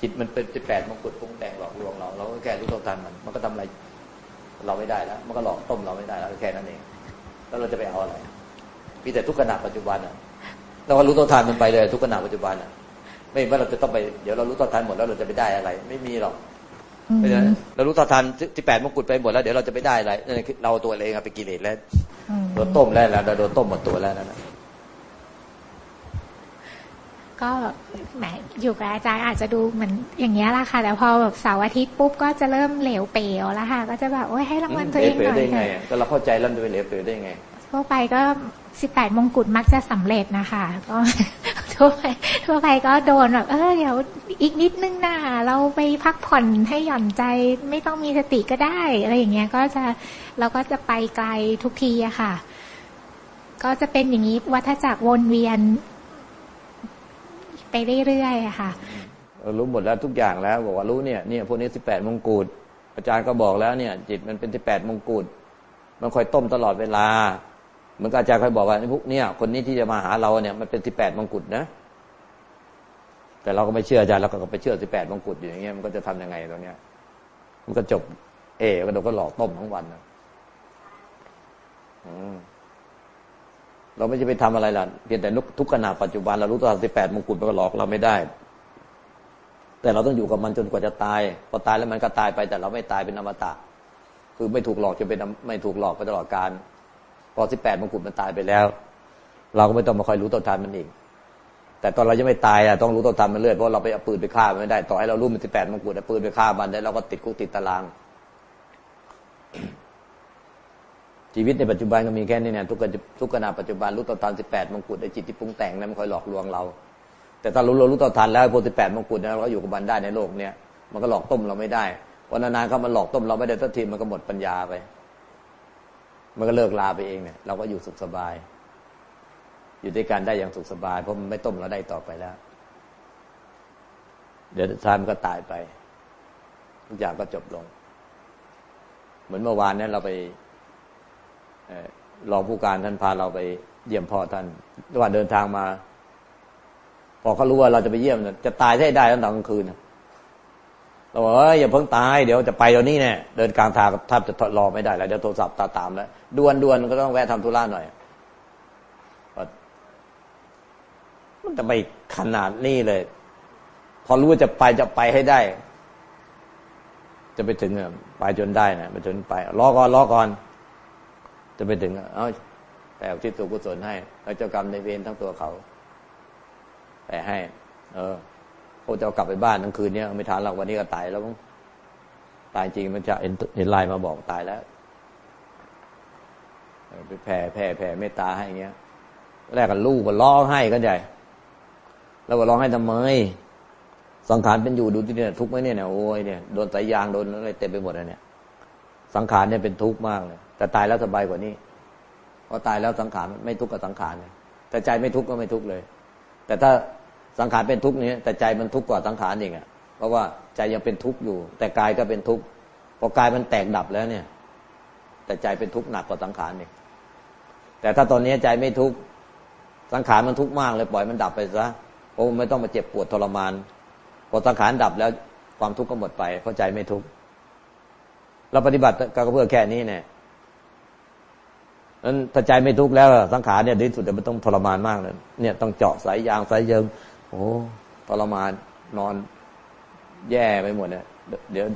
จิตมันเป็นที่แปดมงกุฎปรุงแต่งหลอกลวงเราเราก็แค่รู้เท่าทันมันมันก็ทำอะไร เราไม่ได้แล้ว มันก็หลอกต้มเราไม่ได้แล้วแค่นั้นเอง แล้วเราจะไปเอาอะไรมีแต่ทุกขณะปัจจุบันอะเราก็รู้เท่าทันมันไปเลย ทุกขณะปัจจุบันอะ ไม่ว่าเราจะต้องไปเดี๋ยวเรารู้เท่าทันหมดแล้วเราจะไปได้อะไร ไม่มีหรอกอืมเพราะฉะนั้นเรารู้เท่าทันที่แปดมงกุฎไปหมดแล้วเดี๋ยวเราจะไปได้อะไรนั่นคือเราตัวเองอะไปกิเลสแล้วอืมโดนต้มแล้วเราโดนต้มหมดตัวแล้วนั่นนะ ก็แหมอยู่กับอาจารย์อาจจะดูเหมือนอย่างเงี้ยละค่ะ แต่พอแบบเสาร์อาทิตย์ปุ๊บก็จะเริ่มเหลวเป๋วแล้วค่ะ ก็จะแบบโอ้ยให้รางวัลตัวเองเหลหวน่อยได้เถไงอะอะก็เราเข้าใจแล้วมันจะไปเหลวเปลวได้ไงทั่วไปก็สิบแปดมงกุฎมักจะสำเร็จนะคะ ก็ทั่วไปทั่วไปก็โดนแบบเออเดี๋ยวอีกนิดนึงนะเราไปพักผ่อนให้หย่อนใจไม่ต้องมีสติก็ได้อะไรอย่างเงี้ยก็จะเราก็จะไปไกลทุกทีอะค่ะ ก็จะเป็นอย่างนี้วัฏจักรวนเวียน ไปเรื่อยๆค่ะรู้หมดแล้วทุกอย่างแล้ว บอกว่ารู้เนี่ยเนี่ยพวกนี้สิบแปดมงกุฎอาจารย์ก็บอกแล้วเนี่ย จิตมันเป็นสิบแปดมงกุฎมันคอยต้มตลอดเวลาเหมือนอาจารย์เคยบอกว่าพวกเนี่ยคนนี้ที่จะมาหาเราเนี่ยมันเป็นสิบแปดมงกุฎนะ แต่เราก็ไม่เชื่ออาจารย์เราก็ไปเชื่อสิบแปดมงกุฎอยู่อย่างเงี้ยมันก็จะทำยังไงตรงเนี้ย มันก็จบ เอ๋ก็โดนก็หลอกต้มทั้งวันนะอืม เราไม่จะไปทำอะไรล่ะเพียงแต่ทุกขณะปัจจุบันเรารู้ตัวสิบแปดมงกุฎมันก็หลอกเราไม่ได้ แต่เราต้องอยู่กับมันจนกว่าจะตายพอตายแล้วมันก็ตายไปแต่เราไม่ตายเป็นอมตะ คือไม่ถูกหลอกจะเป็นไม่ถูกหลอกไปตลอดการพอสิบแปดมงกุฎมันตายไปแล้ว เราก็ไม่ต้องมาคอยรู้ตัวทันมันอีกแต่ตอนเรายังไม่ตายอะต้องรู้ตัวทันมันเรื่อยเพราะเราไปเอาปืนไปฆ่ามันไม่ได้ ต่อให้เรารู้มันสิบแปดมงกุฎเอาปืนไปฆ่ามันได้เราก็ติดคุกติดตาราง ชีวิตในปัจจุบันก็มีแค่นี้เนี่ยทุกขทุกขณะปัจจุบันรู้ตัวทันสิบแปดมงกุฎไอ้จิตที่ปรุงแต่งนั้นมันคอยหลอกลวงเรา แต่ถ้ารู้เรารู้ตัวทันแล้วพสิบแปดมงกุฎเนี่ยเราก็อยู่กับมันได้ในโลกเนี้ยมันก็หลอกต้มเราไม่ได้วันนานๆเขามันหลอกต้มเราไม่ได้สักทีมันก็หมดปัญญาไป มันก็เลิกลาไปเองเนี่ย เราก็อยู่สุขสบาย อยู่ด้วยกันได้อย่างสุขสบายเพราะมันไม่ต้มเราได้ต่อไปแล้ว เดี๋ยวท้ายมันก็ตายไปทุกอย่างก็จบลง เหมือนเมื่อวานเนี่ยเราไป รองผู้การท่านพาเราไปเยี่ยมพ่อท่านระหว่างเดินทางมา พอเขารู้ว่าเราจะไปเยี่ยมจะตายให้ได้ตั้งแต่กลางคืนเราบอกเอ้ยอย่าเพิ่งตายเดี๋ยวจะไปเดี๋ยวนี้เนี่ยเดินกลางทางแทบจะรอไม่ได้แล้วเดี๋ยวโทรศัพท์ตาตามแล้วด่วนด่วนก็ต้องแวะทำธุระหน่อยมันจะไปขนาดนี้เลย พอรู้ว่าจะไปจะไปให้ได้ จะไปถึงไปจนได้นะไปจนไปรอก่อนรอก่อน จะไปถึงอะเอาแต่ที่ตัวกุศลให้แล้วเจ้ากรรมในเวรทั้งตัวเขา แต่ให้ เออพวกจะเอากลับไปบ้านทั้งคืนเนี้ยไม่ทันหรอกวันนี้ก็ตายแล้วตายจริงมันจะเห็นเห็นไลน์มาบอกตายแล้วไปแผ่แผ่แผ่เมตตาให้เงี้ย แรกกันลูกก็ร้องให้กันใหญ่ แล้วก็ร้องให้ทำไม สังขารเป็นอยู่ดูที่เนี่ยทุกข์ไหมเนี่เนี่ยโอ้ยเนี่ยโดนสายยางโดนอะไรเต็มไปหมดเลยเนี่ย สังขารเนี่ยเป็นทุกข์มากเลย แต่ตายแล้วสบายกว่านี้เพราะตายแล้วสังขารไม่ทุกข์กับสังขารแต่ใจไม่ทุกข์ก็ไม่ทุกข์เลย แต่ถ้าสังขารเป็นทุกข์นี้แต่ใจมันทุกข์กว่าสังขารเองอะ เพราะว่าใจยังเป็นทุกข์อยู่ แต่กายก็เป็นทุกข์พอกายมันแตกดับแล้วเนี่ย แต่ใจเป็นทุกข์หนักกว่าสังขารเองแต่ถ้าตอนนี้ใจไม่ทุกข์สังขารมันทุกข์มากเลยปล่อยมันดับไปซะเพราะไม่ต้องมาเจ็บปวดทรมาน พอสังขารดับแล้วความทุกข์ก็หมดไปเพราะใจไม่ทุกข์เราปฏิบัติก็เพื่อแค่นี้เนี่ย นั้นถ้าใจไม่ทุกข์แล้วสังขารเนี่ยดีสุดแต่มันต้องทรมานมากเลยเนี่ยต้องเจาะสายยางสายเยิงโอ้ทรมานนอนแย่ไปหมดเนี่ยเดี๋ยว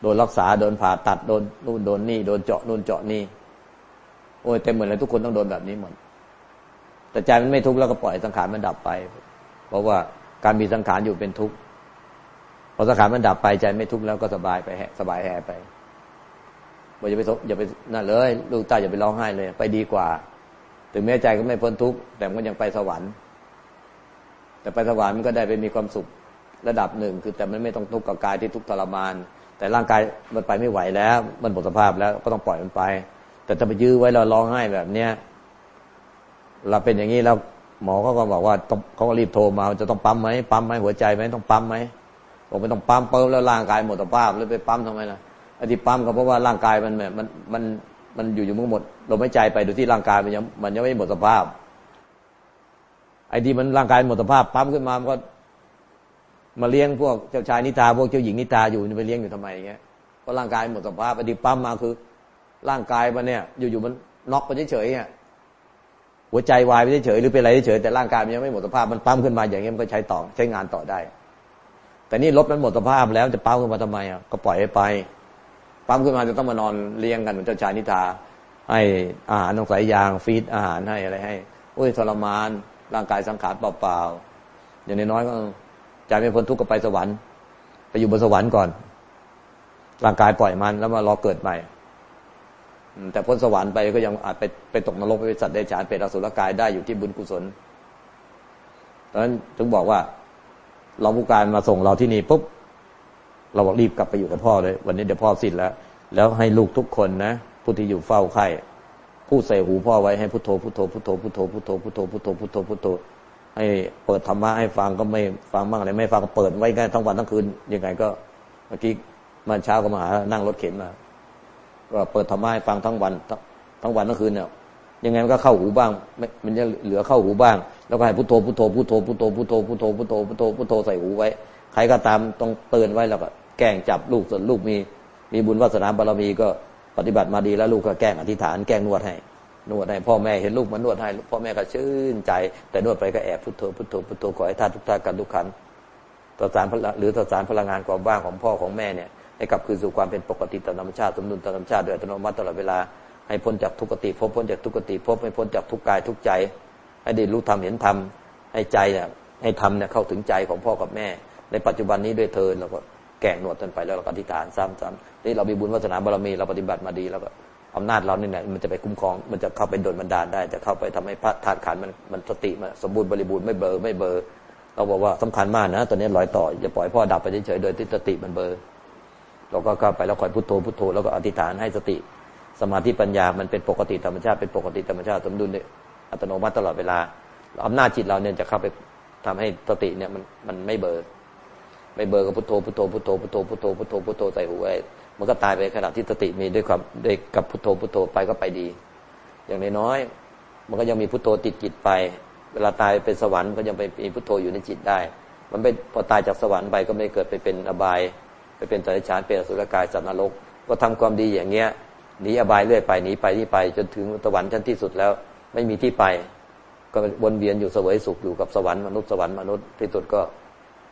โดนรักษาโดนผ่าตัดโดนนู่นโดนนี่โดนเจาะนู่นเจาะนี่โอ้ยเต็มหมดเลยทุกคนต้องโดนแบบนี้หมดแต่ใจมันไม่ทุกข์แล้วก็ปล่อยสังขารมันดับไป เพราะว่าการมีสังขารอยู่เป็นทุกข์พอสังขารมันดับไปใจไม่ทุกข์แล้วก็สบายไปสบายแห่ไป อย่าไปอย่าไปนั่นเลย ลูกตาอย่าไปร้องไห้เลย ไปดีกว่า ถึงแม้ใจก็ไม่พ้นทุกข์แต่มันยังไปสวรรค์ แต่ไปสวรรค์มันก็ได้ไปมีความสุขระดับหนึ่ง คือแต่มันไม่ต้องทุกข์กับกายที่ทุกข์ทรมาน แต่ร่างกายมันไปไม่ไหวแล้ว มันหมดสภาพแล้วก็ต้องปล่อยมันไป แต่ถ้าไปยื้อไว้เราร้องไห้แบบเนี้ยเราเป็นอย่างนี้แล้วหมอเขาก็บอกว่าเขาก็รีบโทรมาจะต้องปั๊มไหมปั๊มไหมหัวใจไหมต้องปั๊มไหมบอกไม่ต้องปั๊มเปิมแล้วร่างกายหมดสภาพแล้วไปปั๊มทำไมล่ะ ไอ้ที่ปั๊มก็เพราะว่าร่างกายมันมันมันมันอยู่อยู่มันหมดลมหายใจไปโดยที่ร่างกายมันยังมันยังไม่หมดสภาพ ไอ้ที่มันร่างกายหมดสภาพปั๊มขึ้นมามันก็มาเลี้ยงพวกเจ้าชายนิทาพวกเจ้าหญิงนิทาอยู่ไปเลี้ยงอยู่ทำไมอย่างเงี้ยเพราะร่างกายหมดสภาพไอ้ที่ปั๊มมาคือ ร่างกายมันเนี่ย อยู่ๆมันน็อกไปเฉยๆเนี่ยหัวใจวายไปเฉยๆหรือเป็นอะไรเฉยๆแต่ร่างกายมันยังไม่หมดสภาพมันปั๊มขึ้นมาอย่างเงี้ยมันก็ใช้ต่อใช้งานต่อได้ แต่นี่รถมันหมดสภาพแล้วจะปั๊มขึ้นมาทำไมอะก็ปล่อยให้ไป ปั๊มขึ้นมาจะต้องมานอนเลี้ยงกันเหมือนเจ้าชายนิทา ให้อาหารต้องใส่ยางฟีดอาหารให้อะไรให้โอ้ยทรมาน ร่างกายสังขารเปล่าๆอย่างน้อยก็ใจไม่พ้นทุกข์ก็ไปสวรรค์ไปอยู่บนสวรรค์ก่อน ร่างกายปล่อยมันแล้วมารอเกิดใหม่แต่พ้นสวรรค์ไปก็ยังอาจไปไปตกนรกไปสัตว์เดรัจฉานเป็นอสุรกายได้อยู่ที่บุญกุศลดังนั้นถึงบอกว่าเราผู้การมาส่งเราที่นี่ปุ๊บ เราบอกรีบกลับไปอยู่กับพ่อเลย วันนี้เดี๋ยวพ่อสิ้นแล้ว แล้วให้ลูกทุกคนนะผู้ที่อยู่เฝ้าไข่พูดใส่หูพ่อไว้ให้พุทโธพุทโธพุทโธพุทโธพุทโธพุทโธพุทโธพุทโธพุทโธให้เปิดธรรมะให้ฟังก็ไม่ฟังบ้างอะไรไม่ฟังก็เปิดไว้กันทั้งวันทั้งคืนยังไงก็เมื่อกี้มันเช้าก็มาหานั่งรถเข็นมาก็เปิดธรรมะให้ฟังทั้งวันทั้งวันทั้งคืนเนี่ยยังไงมันก็เข้าหูบ้างมันจะเหลือเข้าหูบ้าง แล้วก็ให้พุทโธพุทโธพุทโธพุทโธพุทโธพุทโธพุทโธพุทโธพุทโธใส่หูไว้ ใครก็ตามต้องเตือนไว้แล้วก็ แกล้งจับลูกส่วนลูกมี มีบุญวาสนาบารมีก็ปฏิบัติมาดีแล้วลูกก็แกล้งอธิษฐานแกล้งนวดให้นวดให้พ่อแม่เห็นลูกมานวดให้พ่อแม่ก็ชื่นใจ แต่นวดไปก็แอบพุทโธพุทโธพุทโธขอให้ท่านทุกท่านกันทุกขันต่อสารหรือต่อสารพลังงานความว่างของพ่อของแม่เนี่ยให้กลับคืนสู่ความเป็นปกติตามธรรมชาติสมดุลตามธรรมชาติโดยอัตโนมัติตลอดเวลาให้พ้นจากทุกขติพบพ้นจากทุกขติพบให้พ้นจากทุกกายทุกใจ ให้ได้รู้ธรรมเห็นธรรมให้ใจเนี่ยให้ธรรมเนี่ยเข้าถึงใจของพ่อกับแม่ ในปัจจุบันนี้ด้วยเธอเราก็ แก่งหนวดกันไปแล้วเราอธิษฐานซ้ำๆนี่เรามีบุญวาสนาบารมีเราปฏิบัติมาดีแล้วก็อำนาจเราเนี่ยมันจะไปคุ้มครอง มันจะเข้าไปโดนบันดาลได้ จะเข้าไปทำให้พระธาตุขันมันมันสติมันสมบูรณ์บริบูรณ์ไม่เบอร์ไม่เบอร์เราบอกว่าสำคัญมากนะตอนนี้ลอยต่ออย่าปล่อยพ่อดับไปเฉยๆโดยที่สติมันเบอร์เราก็เข้าไปแล้วคอยพุทโธพุทโธแล้วก็อธิษฐานให้สติ สมาธิปัญญามันเป็นปกติธรรมชาติเป็นปกติธรรมชาติสมดุลอัตโนมัติตลอดเวลาอำนาจจิตเราเนี่ยจะเข้าไปทำให้สติเนี่ยมันมันไม่เบอร์ ไม่เบอร์ก็พุทโธพุทโธพุทโธพุทโธพุทโธพุทโธพุทโธใส่หูไว้มันก็ตายไปขณะที่สติมีด้วยความด้วยกับพุทโธพุทโธไปก็ไปดี อย่างน้อยมันก็ยังมีพุทโธติดจิตไป เวลาตายเป็นสวรรค์ก็ยังไปมีพุทโธอยู่ในจิตได้ มันไม่พอตายจากสวรรค์ไปก็ไม่เกิดไปเป็นอบาย ไปเป็นสัตว์ฉานเป็นสุรกายสัตว์นรก ก็ทำความดีอย่างเงี้ยหนีอบายเรื่อยไปหนีไปที่ไป จนถึงสวรรค์ชั้นที่สุดแล้ว ไม่มีที่ไป ก็วนเวียนอยู่เสวยสุขอยู่กับสวรรค์มนุษย์สวรรค์มนุษย์ที่สุดก็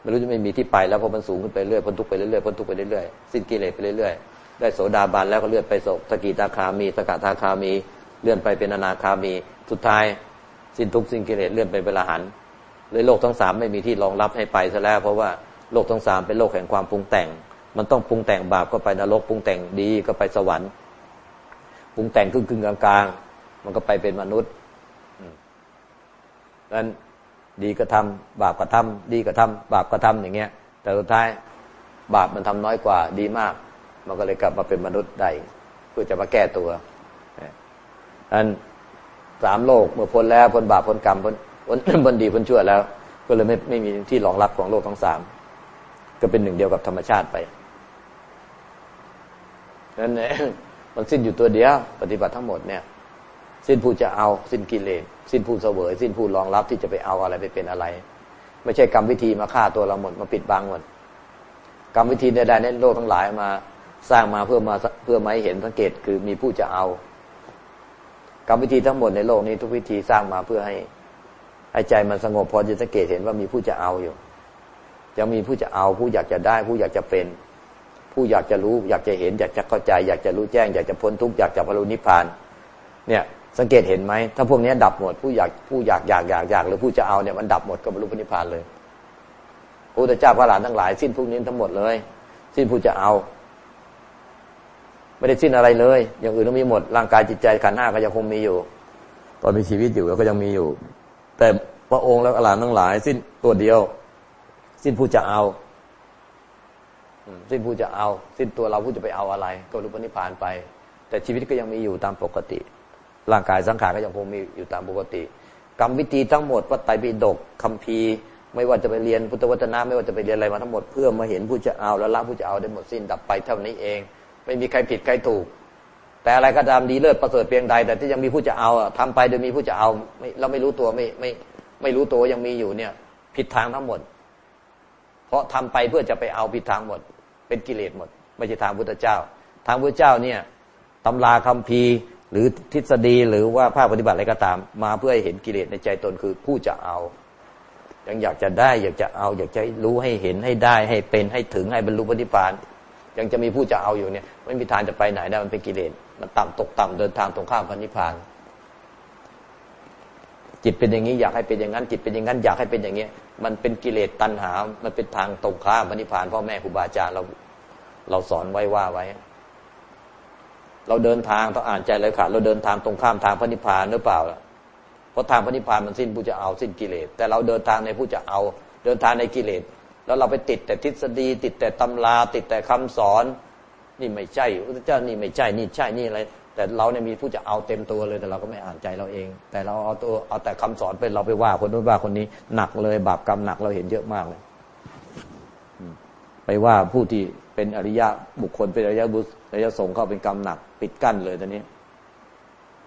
ไม่รู้จะไม่มีที่ไปแล้วเพราะมันสูงขึ้นไปเรื่อยพ้นทุกไปเรื่อยพ้นทุกไปเรื่อยสิ้นกิเลสไปเรื่อยได้โสดาบันแล้วก็เลื่อนไปโสสกิตาคามีสกทาคามี เลื่อนไปเป็นอนาคามี สุดท้ายสิ้นทุกสิ้นกิเลสเลื่อนไปเป็นละหันเลยโลกทั้งสามไม่มีที่รองรับให้ไปซะแล้ว เพราะว่าโลกทั้งสามเป็นโลกแห่งความปรุงแต่ง มันต้องปรุงแต่งบาปก็ไปนรกปรุงแต่งดีก็ไปสวรรค์ปรุงแต่งครึ่งครึ่งกลางกลางมันก็ไปเป็นมนุษย์นั้น ดีก็ทำบาปก็ทำดีก็ทำบาปก็ทำอย่างเงี้ย แต่สุดท้ายบาปมันทำน้อยกว่าดีมาก มันก็เลยกลับมาเป็นมนุษย์ได้เพื่อจะมาแก้ตัวนั้นสามโลกเมื่อพ้นแล้วพ้นบาปพ้นกรรมพ้นพ้นพ้นดีพ้นชั่วแล้ว ก็เลยไม่ไม่มีที่รองรับของโลกทั้งสามก็เป็นหนึ่งเดียวกับธรรมชาติไปนั้นมันสิ้นอยู่ตัวเดียว ปฏิบัติทั้งหมดเนี่ย สิ้นผู้จะเอา สิ้นกิเลสสิ้นผู้เสวย สิ้นผู้รองรับที่จะไปเอาอะไรไปเป็นอะไร ไม่ใช่กรรมวิธีมาฆ่าตัวเราหมดมาปิดบังหมดกรรมวิธีใดๆในโลกทั้งหลายมาสร้างมาเพื่อมาเพื่อมาให้เห็นสังเกตคือมีผู้จะเอา กรรมวิธีทั้งหมดในโลกนี้ทุกวิธีสร้างมาเพื่อให้ให้ใจมันสงบพอจะสังเกตเห็นว่ามีผู้จะเอาอยู่จะมีผู้จะเอาผู้อยากจะได้ ผู้อยากจะเป็น ผู้อยากจะรู้ อยากจะเห็น อยากจะเข้าใจ อยากจะรู้แจ้ง อยากจะพ้นทุกข์อยากจะบรรลุนิพพาน เนี่ย สังเกตเห็นไหมถ้าพวกนี้ดับหมดผู้อยากผู้อยากอยากอยากอยากหรือผู้จะเอาเนี่ยมันดับหมดก็บรรลุนิพพานเลยพระพุทธเจ้าพระหลานทั้งหลาย สิ้นพวกนี้ทั้งหมดเลย สิ้นผู้จะเอา ไม่ได้สิ้นอะไรเลย อย่างอื่นก็มีหมดร่างกายจิตใจขันธ์ห้าก็ยังคงมีอยู่ ตอนมีชีวิตอยู่ก็ยังมีอยู่ แต่พระองค์และพระหลานทั้งหลาย สิ้นตัวเดียว สิ้นผู้จะเอาสิ้นผู้จะเอา สิ้นตัวเราผู้จะไปเอาอะไร ก็รู้ปณิพานไป แต่ชีวิตก็ยังมีอยู่ตามปกติ ร่างกายสังขารก็ยังคงมีอยู่ตามปกติ กรรมวิธีทั้งหมดวัดไตรปิฎกคัมภีร์ไม่ว่าจะไปเรียนพุทธวจนะไม่ว่าจะไปเรียนอะไรมาทั้งหมดเพื่อมาเห็นผู้จะเอาแล้วละผู้จะเอาได้หมดสิ้นดับไปเท่านี้เอง ไม่มีใครผิดใครถูก แต่อะไรก็ตามดีเลิศประเสริฐเพียงใด แต่ที่ยังมีผู้จะเอาทำไปโดยมีผู้จะเอาเราไม่รู้ตัวไม่ไม่ไม่รู้ตัวยังมีอยู่เนี่ยผิดทางทั้งหมด เพราะทำไปเพื่อจะไปเอาผิดทางหมด เป็นกิเลสหมด ไม่ใช่ทางพุทธเจ้า ทางพุทธเจ้าเนี่ยตำราคัมภีร์ หรือทฤษฎีหรือว่าภาคปฏิบัติอะไรก็ตาม มาเพื่อให้เห็นกิเลสในใจตนคือผู้จะเอายังอยากจะได้ อยากจะเอา อยากจะรู้ให้เห็นให้ได้ ให้เป็นให้ถึงให้บรรลุปฏิปานยังจะมีผู้จะเอาอยู่เนี่ยไม่มีทางจะไปไหนได้มันเป็นกิเลสมันต่ำตกต่ำเดินทางตรงข้ามพันิพานจิตเป็นอย่างนี้อยากให้เป็นอย่างนั้น จิตเป็นอย่างนั้นอยากให้เป็นอย่างนี้มันเป็นกิเลสตัณหา มันเป็นทางตรงข้ามพันิพานพ่อแม่ครูบาอาจารย์เราเราสอนไว้ว่าไว้ เราเดินทางต้องอ่านใจเลยค่ะเราเดินทางตรงข้ามทางพระนิพพานหรือเปล่าเพราะทางพระนิพพานมันสิ้นผู้จะเอาสิ้นกิเลส แต่เราเดินทางในผู้จะเอาเดินทางในกิเลส แล้วเราไปติดแต่ทฤษฎี ติดแต่ตำรา ติดแต่คำสอน นี่ไม่ใช่พระเจ้านี่ไม่ใช่นี่ใช่นี่อะไร แต่เราเนี่ยมีผู้จะเอาเต็มตัวเลยแต่เราก็ไม่อ่านใจเราเอง แต่เราเอาตัวเอาแต่คำสอนไปเราไปว่าคนนู้นว่าคนนี้หนักเลย บาปกรรมหนักเราเห็นเยอะมากเลย ไปว่าผู้ที่เป็นอริยะบุคคลเป็นอริยะบุ ตรอริยสงเข้าเป็นกรรมหนัก ปิดกั้นเลยตอนนี้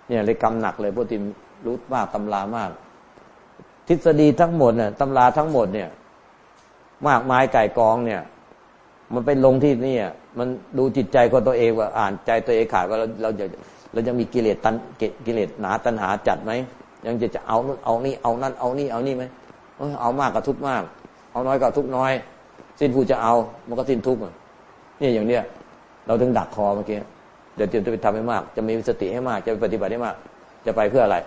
เนี่ยเลยกรรมหนักเลยพวกที่รู้มากตำรามาก ทฤษฎีทั้งหมดเนี่ยตำราทั้งหมดเนี่ย มากมายไก่กองเนี่ย มันไปลงที่นี่มันดูจิตใจคนตัวเองว่าอ่านใจตัวเองขาดว่าเราเราจะเราจะมีกิเลสตันกิเลสหนาตัณหาจัดไหมยังจะจะเอานู่นเอานี่เอานั่นเอานี่เอานี่ไหมเอามากกับทุกมาก เอาน้อยกับทุกน้อย สิ้นผู้จะเอา มันก็สิ้นทุกเนี่ยอย่างเนี้ย เราถึงดักคอเมื่อกี้เดี๋ยวเตรียมจะไปทำให้มาก จะมีสติให้มาก จะไปปฏิบัติให้มาก จะไปเพื่ออะไร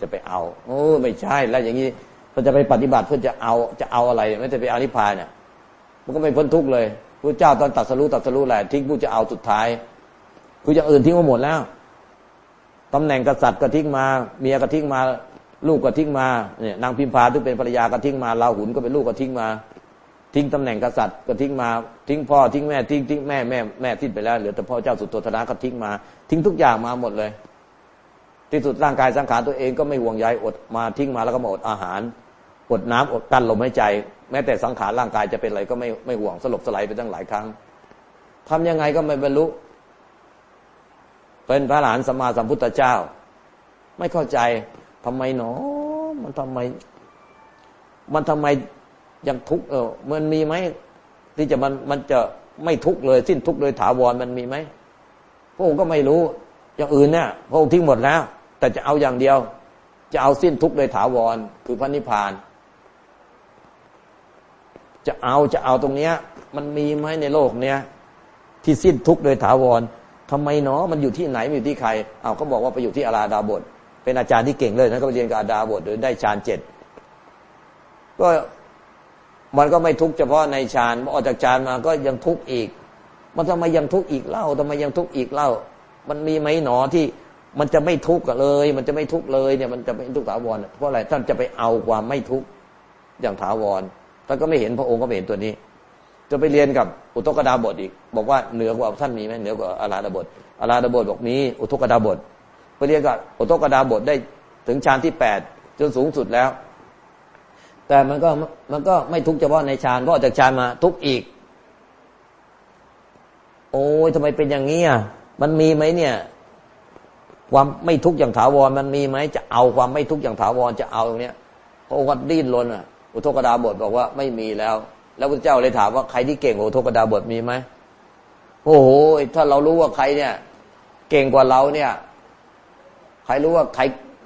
จะไปเอาโอ้ไม่ใช่แล้วอย่างนี้เราจะไปปฏิบัติเพื่อจะเอาจะเอาอะไรไม่จะไปเอานิพพานเนี่ยมันก็ไม่พ้นทุกข์เลยพระเจ้าตอนตัดสรู้ตัดสรู้แหละทิ้งผู้จะเอาสุดท้ายคืออย่างอื่นทิ้งมาหมดแล้วตำแหน่งกษัตริย์ก็ทิ้งมา เมียก็ทิ้งมา ลูกก็ทิ้งมาเนี่ยนางพิมพาที่เป็นภรรยาก็ทิ้งมาลาหุนก็เป็นลูกก็ทิ้งมา ทิ้งตำแหน่งกษัตริย์ก็ทิ้งมา ทิ้งพ่อทิ้งแม่ทิ้งทิ้งแม่แม่แม่ทิ้งไปแล้วเหลือแต่พ่อเจ้าสุดโทธนาก็ทิ้งมา ทิ้งทุกอย่างมาหมดเลย ที่สุดร่างกายสังขารตัวเองก็ไม่ห่วงใยอดมาทิ้งมาแล้วก็มาอดอาหาร อดน้ำอดกั้นลมหายใจ แม้แต่สังขารร่างกายจะเป็นอะไรก็ไม่ไม่ห่วงสลบสลายไปตั้งหลายครั้งทำยังไงก็ไม่บรรลุ เป็นพระหลานสมมาสัมพุทธเจ้า ไม่เข้าใจทำไมหนอ มันทำไม มันทำไม ยังทุกเออมันมีไหมที่จะมันมันจะไม่ทุกเลย สิ้นทุกโดยถาวรมันมีไหมพระองค์ก็ไม่รู้อย่างอื่นเนี่ยพระองค์ทิ้งหมดแล้ว แต่จะเอาอย่างเดียว จะเอาสิ้นทุกโดยถาวรคือพระนิพพาน จะเอาจะเอาตรงเนี้ย มันมีไหมในโลกเนี้ยที่สิ้นทุกโดยถาวรทำไมเนาะมันอยู่ที่ไหนอยู่ที่ใครเอาเขาบอกว่าไปอยู่ที่อาราดาบท เป็นอาจารย์ที่เก่งเลยนะเขาเรียนกับอาดาบทโดยได้ฌานเจ็ดก็ มันก็ไม่ทุกข์เฉพาะในฌานออกจากฌานมาก็ยังทุกข์อีก มันทำไมยังทุกข์อีกเล่าทำไมยังทุกข์อีกเล่า มันมีไหมหนอที่มันจะไม่ทุกข์เลย มันจะไม่ทุกข์เลยเนี่ยมันจะไม่ทุกข์ถาวรเพราะอะไรท่านจะไปเอาความไม่ทุกข์อย่างถาวรท่านก็ไม่เห็นพระองค์ก็ไม่เห็นตัวนี้ จะไปเรียนกับอุทกดาบทอีก บอกว่าเหนือกว่าท่านมีไหมเหนือกว่าอาราดาบทอาราดาบทบอกมีอุทกดาบทไปเรียนกับอุทกดาบทได้ถึงฌานที่แปดจนสูงสุดแล้ว แต่มันก็มันก็ไม่ทุกเฉพาะในฌานก็ออกจากฌานมาทุกอีก โอ้ยทำไมเป็นอย่างนี้อะมันมีไหมเนี่ย ความไม่ทุกอย่างถาวรมันมีไหมจะเอาความไม่ทุกอย่างถาวรจะเอาตรงเนี้ยพระองค์ดิ้นรนอะอุทกดาบทบอกว่าไม่มีแล้ว แล้วพระเจ้าเลยถามว่าใครที่เก่งกว่าอุทกดาบทมีไหมโอ้โหถ้าเรารู้ว่าใครเนี่ย เก่งกว่าเราเนี่ย ใครรู้ว่าใคร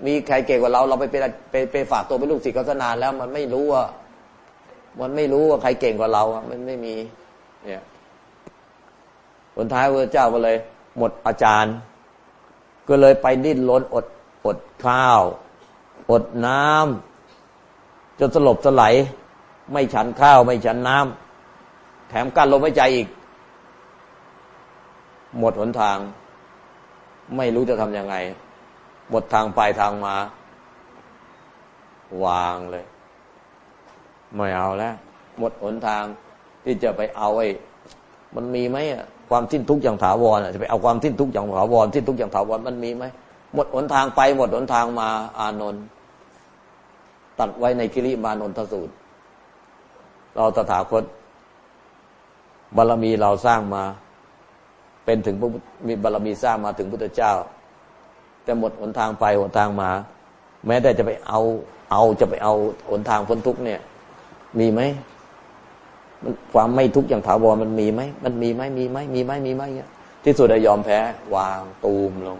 มีใครเก่งกว่าเรา เราไปเป็นไปไปฝากตัวเป็นลูกศิษย์เขานานแล้ว มันไม่รู้ว่า มันไม่รู้ว่าใครเก่งกว่าเราอะมันไม่มี เนี่ยผลท้ายพระเจ้าก็เลย หมดอาจารย์ ก็เลยไปดิ้นรนอดอดข้าว อดน้ำจนสลบสลายไม่ฉันข้าว ไม่ฉันน้ำแถมกั้นลมหายใจอีก หมดหนทาง ไม่รู้จะทำยังไง หมดทางไปทางมา วางเลย ไม่เอาแล้ว หมดหนทางที่จะไปเอาไอ้มันมีไหมอะความสิ้นทุกข์อย่างถาวรจะไปเอาความสิ้นทุกข์อย่างถาวรสิ้นทุกข์อย่างถาวรมันมีไหมหมดหนทางไป หมดหนทางมาอานนท์ตัดไว้ในกิริมานนทสูตร เราตถาคตบารมีเราสร้างมา เป็นถึงมีบารมีสร้างมาถึงพุทธเจ้า แต่หมดหนทางไปหนทางมา แม้แต่จะไปเอาเอาจะไปเอาหนทางพ้นทุกเนี่ย มีไหมมันความไม่ทุกข์อย่างถาวรมันมีไหมมันมีไหมมีไหมมีไหมมีไหมเนี่ยที่สุดยอมแพ้ วางตูมลง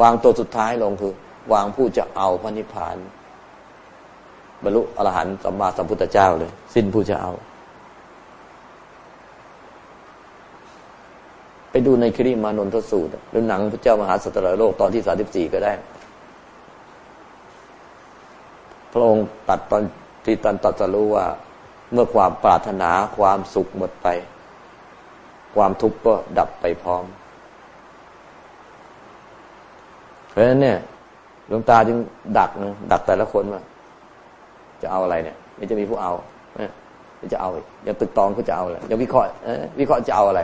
วางตัวสุดท้ายลงคือ วางผู้จะเอาพระนิพพาน บรรลุอรหันต์สัมมาสัมพุทธเจ้าเลย สิ้นผู้จะเอา ไปดูในคริมานนทสูตร หรือหนังพระเจ้ามหาสัตว์โลกตอนที่สาสิบสี่ก็ได้ พระองค์ตัดตอนที่ตันตัดสรู้ว่า เมื่อความปรารถนาความสุขหมดไป ความทุกข์ก็ดับไปพร้อม เพราะฉะนั้นเนี่ยหลวงตาจึงดักนะดักแต่ละคนว่าจะเอาอะไรเนี่ยไม่จะมีผู้เอาเนี่ยจะเอา อย่างตึกตองก็จะเอาอะไรอย่างวิเคราะห์วิเคราะห์จะเอาอะไร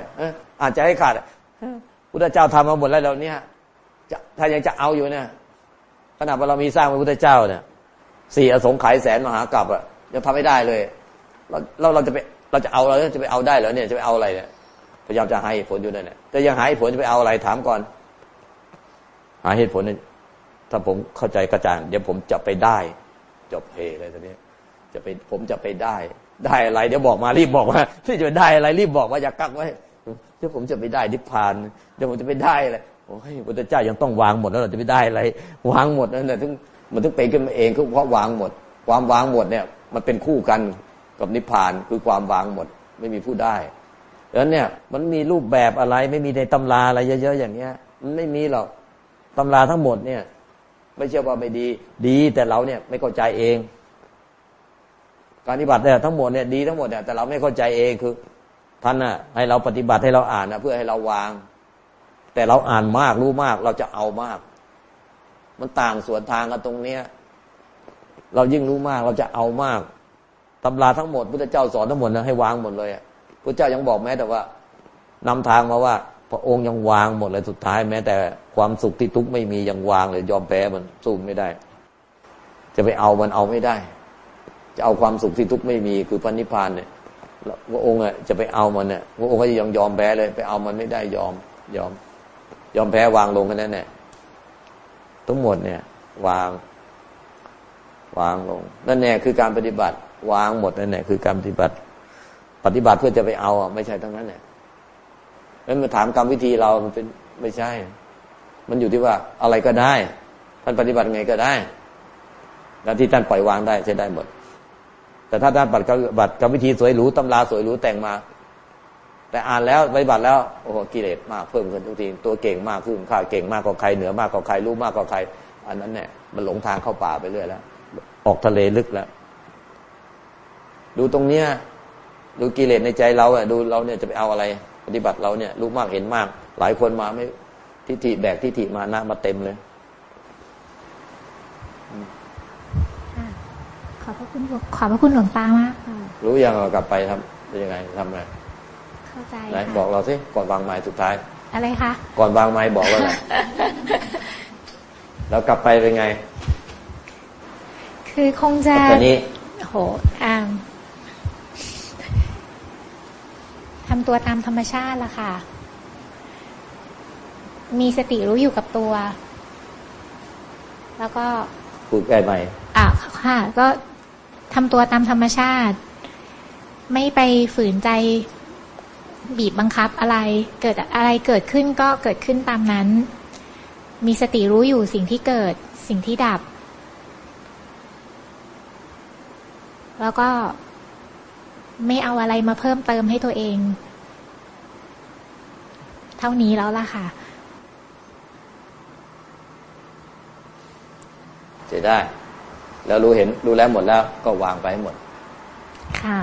อาจจะให้ขาดพุทธเจ้าทำมาหมดแล้วเราเนี่ยจะถ้ายังจะเอาอยู่เนี่ยขนาดว่าเรามีสร้างพระพุทธเจ้าเนี่ยสี่อสงไขยแสนมหากรัปอะยังทำไม่ได้เลยเราเราจะไปเราจะเอาเราจะไปเอาได้เหรอเนี่ยจะไปเอาอะไรเนี่ยพยายามจะหาเหตุผลอยู่นั่นแหละแต่ยังหาเหตุผลจะไปเอาอะไรถามก่อน หาเหตุผลเนี่ยถ้าผมเข้าใจกระจ่างเดี๋ยวผมจะไปได้ จบเพเลยตอนนี้จะไปผมจะไปได้ ได้อะไร เดี๋ยวบอกมารีบบอกว่าที่จะได้อะไรรีบบอกว่าอย่ากักไว้ เดี๋ยวผมจะไปได้นิพพานเดี๋ยวผมจะไปได้อะไรโอ้ยพุทธเจ้ายังต้องวางหมดแล้วเราจะไปได้อะไร วางหมดนั่นแหละถึงมันถึงเป็นขึ้นมาเองคือเพราะวางหมด ความวางหมดเนี่ย มันเป็นคู่กันกับนิพพานคือความวางหมด ไม่มีผู้ได้ดังนั้นเนี่ยมันมีรูปแบบอะไร ไม่มีในตำราอะไรเยอะๆอย่างเงี้ย มันไม่มีหรอกตำราทั้งหมดเนี่ย ไม่เชื่อว่าไม่ดี ดีแต่เราเนี่ยไม่เข้าใจเอง การปฏิบัติเนี่ยทั้งหมดเนี่ยดีทั้งหมดเนี่ยแต่เราไม่เข้าใจเองคือ ท่านน่ะให้เราปฏิบัติให้เราอ่านนะเพื่อให้เราวาง แต่เราอ่านมากรู้มากเราจะเอามาก มันต่างสวนทางกันตรงเนี้ยเรายิ่งรู้มากเราจะเอามากตำราทั้งหมดพุทธเจ้าสอนทั้งหมดนะให้วางหมดเลยพุทธเจ้ายังบอกแม้แต่ว่านำทางมาว่า พระองค์ยังวางหมดเลยสุดท้าย แม้แต่ความสุขที่ทุกข์ไม่มียังวางเลยยอมแพ้มันสู้ไม่ได้ จะไปเอามันเอาไม่ได้ จะเอาความสุขที่ทุกข์ไม่มีคือพระนิพพานเนี่ย พระองค์อะจะไปเอามันเนี่ยพระองค์ก็ยังยอมแพ้เลย ไปเอามันไม่ได้ยอม ยอม ยอมแพ้วางลงแค่นั้นแหละทั้งหมดเนี่ย วาง วางลง นั่นแน่คือการปฏิบัติ วางหมดนั่นแหละคือการปฏิบัติ ปฏิบัติเพื่อจะไปเอาอะไม่ใช่ทั้งนั้นเนี่ยแล้วมาถามกรรมวิธีเรามันเป็นไม่ใช่ มันอยู่ที่ว่าอะไรก็ได้ ท่านปฏิบัติไงก็ได้ แล้วที่ท่านปล่อยวางได้ใช้ได้หมด แต่ถ้าท่านปฏิบัติกรรมวิธีสวยหรูตำราสวยหรูแต่งมา แต่อ่านแล้วปฏิบัติแล้วโอ้โหกิเลสมากเพิ่มขึ้นทุกทีตัวเก่งมากขึ้นข้าเก่งมากกว่าใครเหนือมากกว่าใครรู้มากกว่าใคร อันนั้นเนี่ยมันหลงทางเข้าป่าไปเรื่อยแล้ว ออกทะเลลึกแล้ว ดูตรงเนี้ยดูกิเลสในใจเราอะดูเราเนี่ยจะไปเอาอะไร ปฏิบัติเราเนี่ยรู้มากเห็นมาก หลายคนมาไม่ทิฏฐิแบกทิฏฐิมานะมาเต็มเลย ขอบพระคุณขอบพระคุณหลวงตามากค่ะรู้ยังเรากลับไปทำเป็นยังไงทำไงเข้าใจไหนบอกเราสิก่อนวางไม้สุดท้าย อะไรคะก่อนวางไม้บอกว่าอะไรแล้วกลับไปเป็นไง คือคงจะตอนนี้โหอ่าทำตัวตามธรรมชาติละค่ะ มีสติรู้อยู่กับตัว แล้วก็พูดใกล้ไหมอะค่ะ ก็ ทำตัวตามธรรมชาติ ไม่ไปฝืนใจบีบบังคับอะไร เกิดอะไรเกิดขึ้นก็เกิดขึ้นตามนั้น มีสติรู้อยู่สิ่งที่เกิด สิ่งที่ดับ แล้วก็ไม่เอาอะไรมาเพิ่มเติมให้ตัวเอง เท่านี้แล้วล่ะค่ะ จะได้ แล้วรู้เห็นรู้แล้วหมดแล้วก็วางไปให้หมด ค่ะ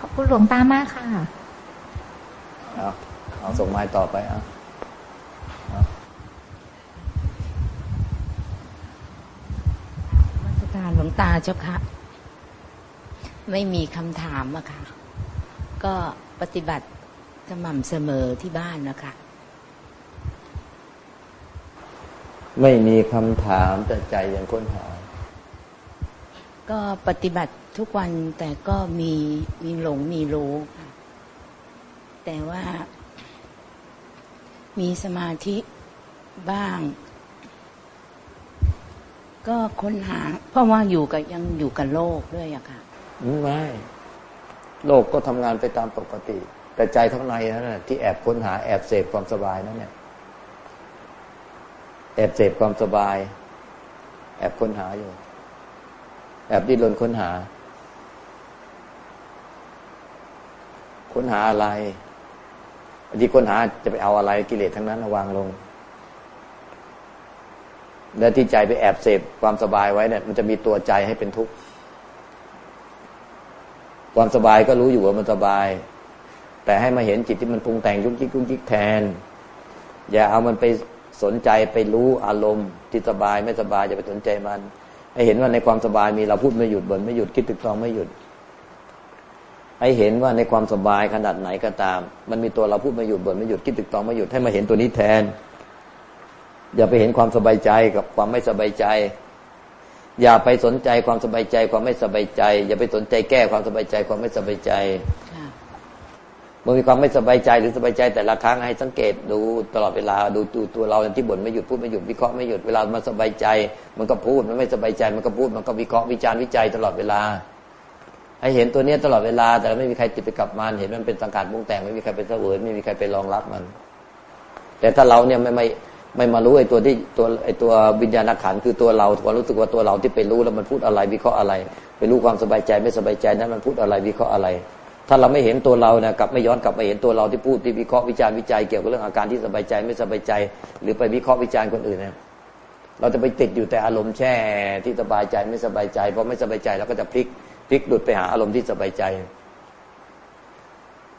ขอบคุณหลวงตามากค่ะเอาเอาส่งไม้ต่อไปเอามาสการหลวงตาเจ้าค่ะ ไม่มีคำถามอะค่ะ ก็ปฏิบัติสม่ำเสมอที่บ้านนะคะ ไม่มีคำถามแต่ใจยังค้นหา ก็ปฏิบัติทุกวันแต่ก็มีมีหลงมีรู้ค่ะแต่ว่ามีสมาธิบ้าง ก็ค้นหา เพราะว่าอยู่กับยังอยู่กับโลกด้วยอะค่ะไม่โลกก็ทำงานไปตามปกติ แต่ใจข้างในนั่นแหละที่แอบค้นหาแอบเสพความสบายนั่นเนี่ย แอบเสพความสบาย แอบค้นหาอยู่ แอบดิ้นรนค้นหา ค้นหาอะไรที่ค้นหาจะไปเอาอะไรกิเลสทั้งนั้นวางลง แล้วที่ใจไปแอบเสพความสบายไว้เนี่ย มันจะมีตัวใจให้เป็นทุกข์ความสบายก็รู้อยู่ว่ามันสบาย แต่ให้มาเห็นจิตที่มันปรุงแต่งยุกยิกยุกยิกแทน อย่าเอามันไป สนใจไปรู้อารมณ์ที่สบายไม่สบายจะไปสนใจมันให้เห็นว่าในความสบายมีเราพูดไม่หยุดบ่นไม่หยุดคิดตึกตองไม่หยุดให้เห็นว่าในความสบายขนาดไหนก็ตาม มันมีตัวเราพูดไม่หยุดบ่นไม่หยุดคิดตึกตองไม่หยุดให้มาเห็นตัวนี้แทน อย่าไปเห็นความสบายใจกับความไม่สบายใจ อย่าไปสนใจความสบายใจความไม่สบายใจ อย่าไปสนใจแก้ความสบายใจความไม่สบายใจ เมื่อมีความไม่สบายใจหรือสบายใจแต่ละครั้งให้สังเกตดูตลอดเวลาดูตัวตัวเราที่บ่นไม่หยุดพูดไม่หยุดวิเคราะห์ไม่หยุดเวลามันสบายใจ มันก็พูดมันไม่สบายใจ มันก็พูดมันก็วิเคราะห์วิจารณ์วิจัยตลอดเวลา ให้เห็นตัวเนี้ยตลอดเวลา แต่ไม่มีใครติดไปกับมันเห็นมันเป็นสังกัดมุงแต่งไม่มีใครเป็นเสวยไม่มีใครไปรองรับมัน แต่ถ้าเราเนี่ยไม่ไม่ไม่มารู้ไอ้ตัวที่ตัวไอ้ตัววิญญาณขันคือตัวเราความรู้สึกว่าตัวเราที่ไปรู้แล้วมันพูดอะไรวิเคราะห์อะไร ไปรู้ความสบายใจไม่สบายใจนั้นมันพูดอะไรวิเคราะห์อะไร ถ้าเราไม่เห็นตัวเราเนี่ยกลับไม่ย้อนกลับมาเห็นตัวเราที่พูดที่วิเคราะห์วิจารณ์วิจัยเกี่ยวกับเรื่องอาการที่สบายใจไม่สบายใจ หรือไปวิเคราะห์วิจารณ์คนอื่นเนี่ยเราจะไปติดอยู่แต่อารมณ์แช่ที่สบายใจไม่สบายใจพอไม่สบายใจเราก็จะพลิกพลิกหลุดไปหาอารมณ์ที่สบายใจ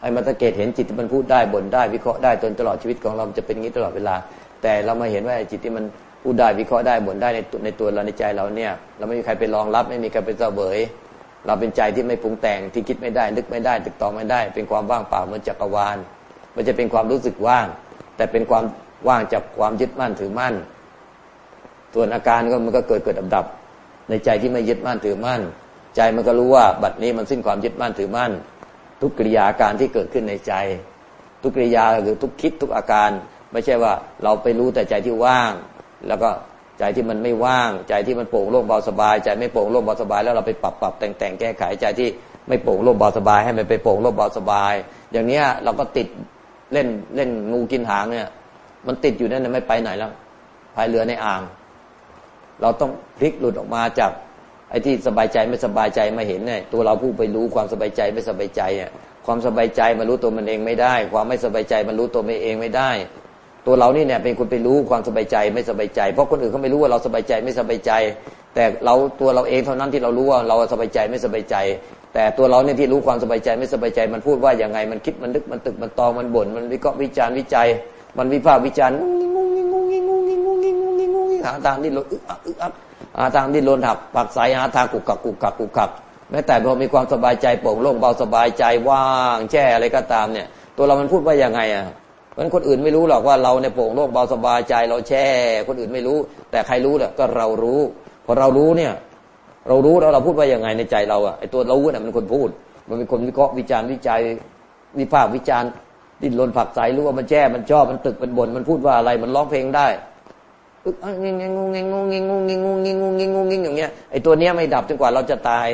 ไอ้มาตะเกตเห็นจิตที่มันพูดได้บ่นได้วิเคราะห์ได้จนตลอดชีวิตของเราจะเป็นงี้ตลอดเวลา แต่เรามาเห็นว่าจิตที่มันพูดได้วิเคราะห์ได้บ่นได้ในในตัวเราในใจเราเนี่ย เราไม่มีใครไปรองรับ ไม่มีใครไปเสวย เราเป็นใจที่ไม่ปรุงแต่งที่คิดไม่ได้ นึกไม่ได้ตึกต่อไม่ได้ เป็นความว่างเปล่าเหมือนจักรวาลมันจะเป็นความรู้สึกว่าง แต่เป็นความว่างจากความยึดมั่นถือมั่น ส่วนอาการก็มันก็เกิดเกิดดับดับ ในใจที่ไม่ยึดมั่นถือมั่น ใจมันก็รู้ว่าบัดนี้มันสิ้นความยึดมั่นถือมั่น ทุกกิริยาการที่เกิดขึ้นในใจ ทุกกิริยาหรือทุกคิดทุกอาการ ไม่ใช่ว่าเราไปรู้แต่ใจที่ว่าง แล้วก็ ใจที่มันไม่ว่าง ใจที่มันโปร่งโล่งเบาสบาย ใจไม่โปร่งโล่งเบาสบาย แล้วเราไปปรับปรับแต่งแต่งแก้ไขใจที่ไม่โปร่งโล่งเบาสบาย ให้มันไปโปร่งโล่งเบาสบาย อย่างเนี้ยเราก็ติดเล่นเล่นงูกินหางเนี่ย มันติดอยู่นั่นไม่ไปไหนแล้วพายเรือในอ่าง เราต้องพลิกหลุดออกมาจากไอ้ที่สบายใจไม่สบายใจมาเห็นเนี่ยตัวเราผู้ไปรู้ความสบายใจไม่สบายใจอะความสบายใจมารู้ตัวมันเองไม่ได้ ความไม่สบายใจมันรู้ตัวมันเองไม่ได้ ตัวเรานี่เนี่ยเป็นคนไปรู้ความสบายใจไม่สบายใจ เพราะคนอื่นเขาไม่รู้ว่าเราสบายใจไม่สบายใจ แต่เราตัวเราเองเท่านั้นที่เรารู้ว่าเราสบายใจไม่สบายใจ แต่ตัวเราเนี่ยที่รู้ความสบายใจไม่สบายใจ มันพูดว่าอย่างไงมันคิดมันนึกมันตึกมันตองมันบ่นมันวิเคราะห์วิจารณ์วิจัย มันวิพากษ์วิจารณ์งุ้งงุ้งงุ้งงุ้งงุ้งงุ้งงุ้งงุ้งงุ้งงุ้งหาทางที่ลดอึกอักอึกอักหาทางที่ลนหักปักสายหาทางกุกกักกุกกักกุกกักแม้แต่พอมีความสบายใจโปร่งโล่งเบาสบายใจว่างแช่อะไรก็ตามเนี่ย ตัวเรามันพูดว่าอย่างไงอะ เพราะคนอื่นไม่รู้หรอกว่าเราในโปร่งโล่งเบาสบายใจเราแช่ คนอื่นไม่รู้ แต่ใครรู้เนี่ยก็เรารู้พอเรารู้เนี่ย เรารู้แล้วเราพูดว่ายังไงในใจเราอะไอตัวเราเนี่ยมันคนพูด มันเป็นคนวิเคราะห์วิจารณ์วิจัยวิพากษ์วิจารณ์ดิ้นรนผักใสรู้ว่ามันแช่มันชอบมันตึกมันบ่นมันพูดว่าอะไรมันร้องเพลงได้อึกงงงงงงงงงงงงงงงงงงอย่างเงี้ยไอ้ตัวเนี้ยไม่ดับจนกว่าเราจะตาย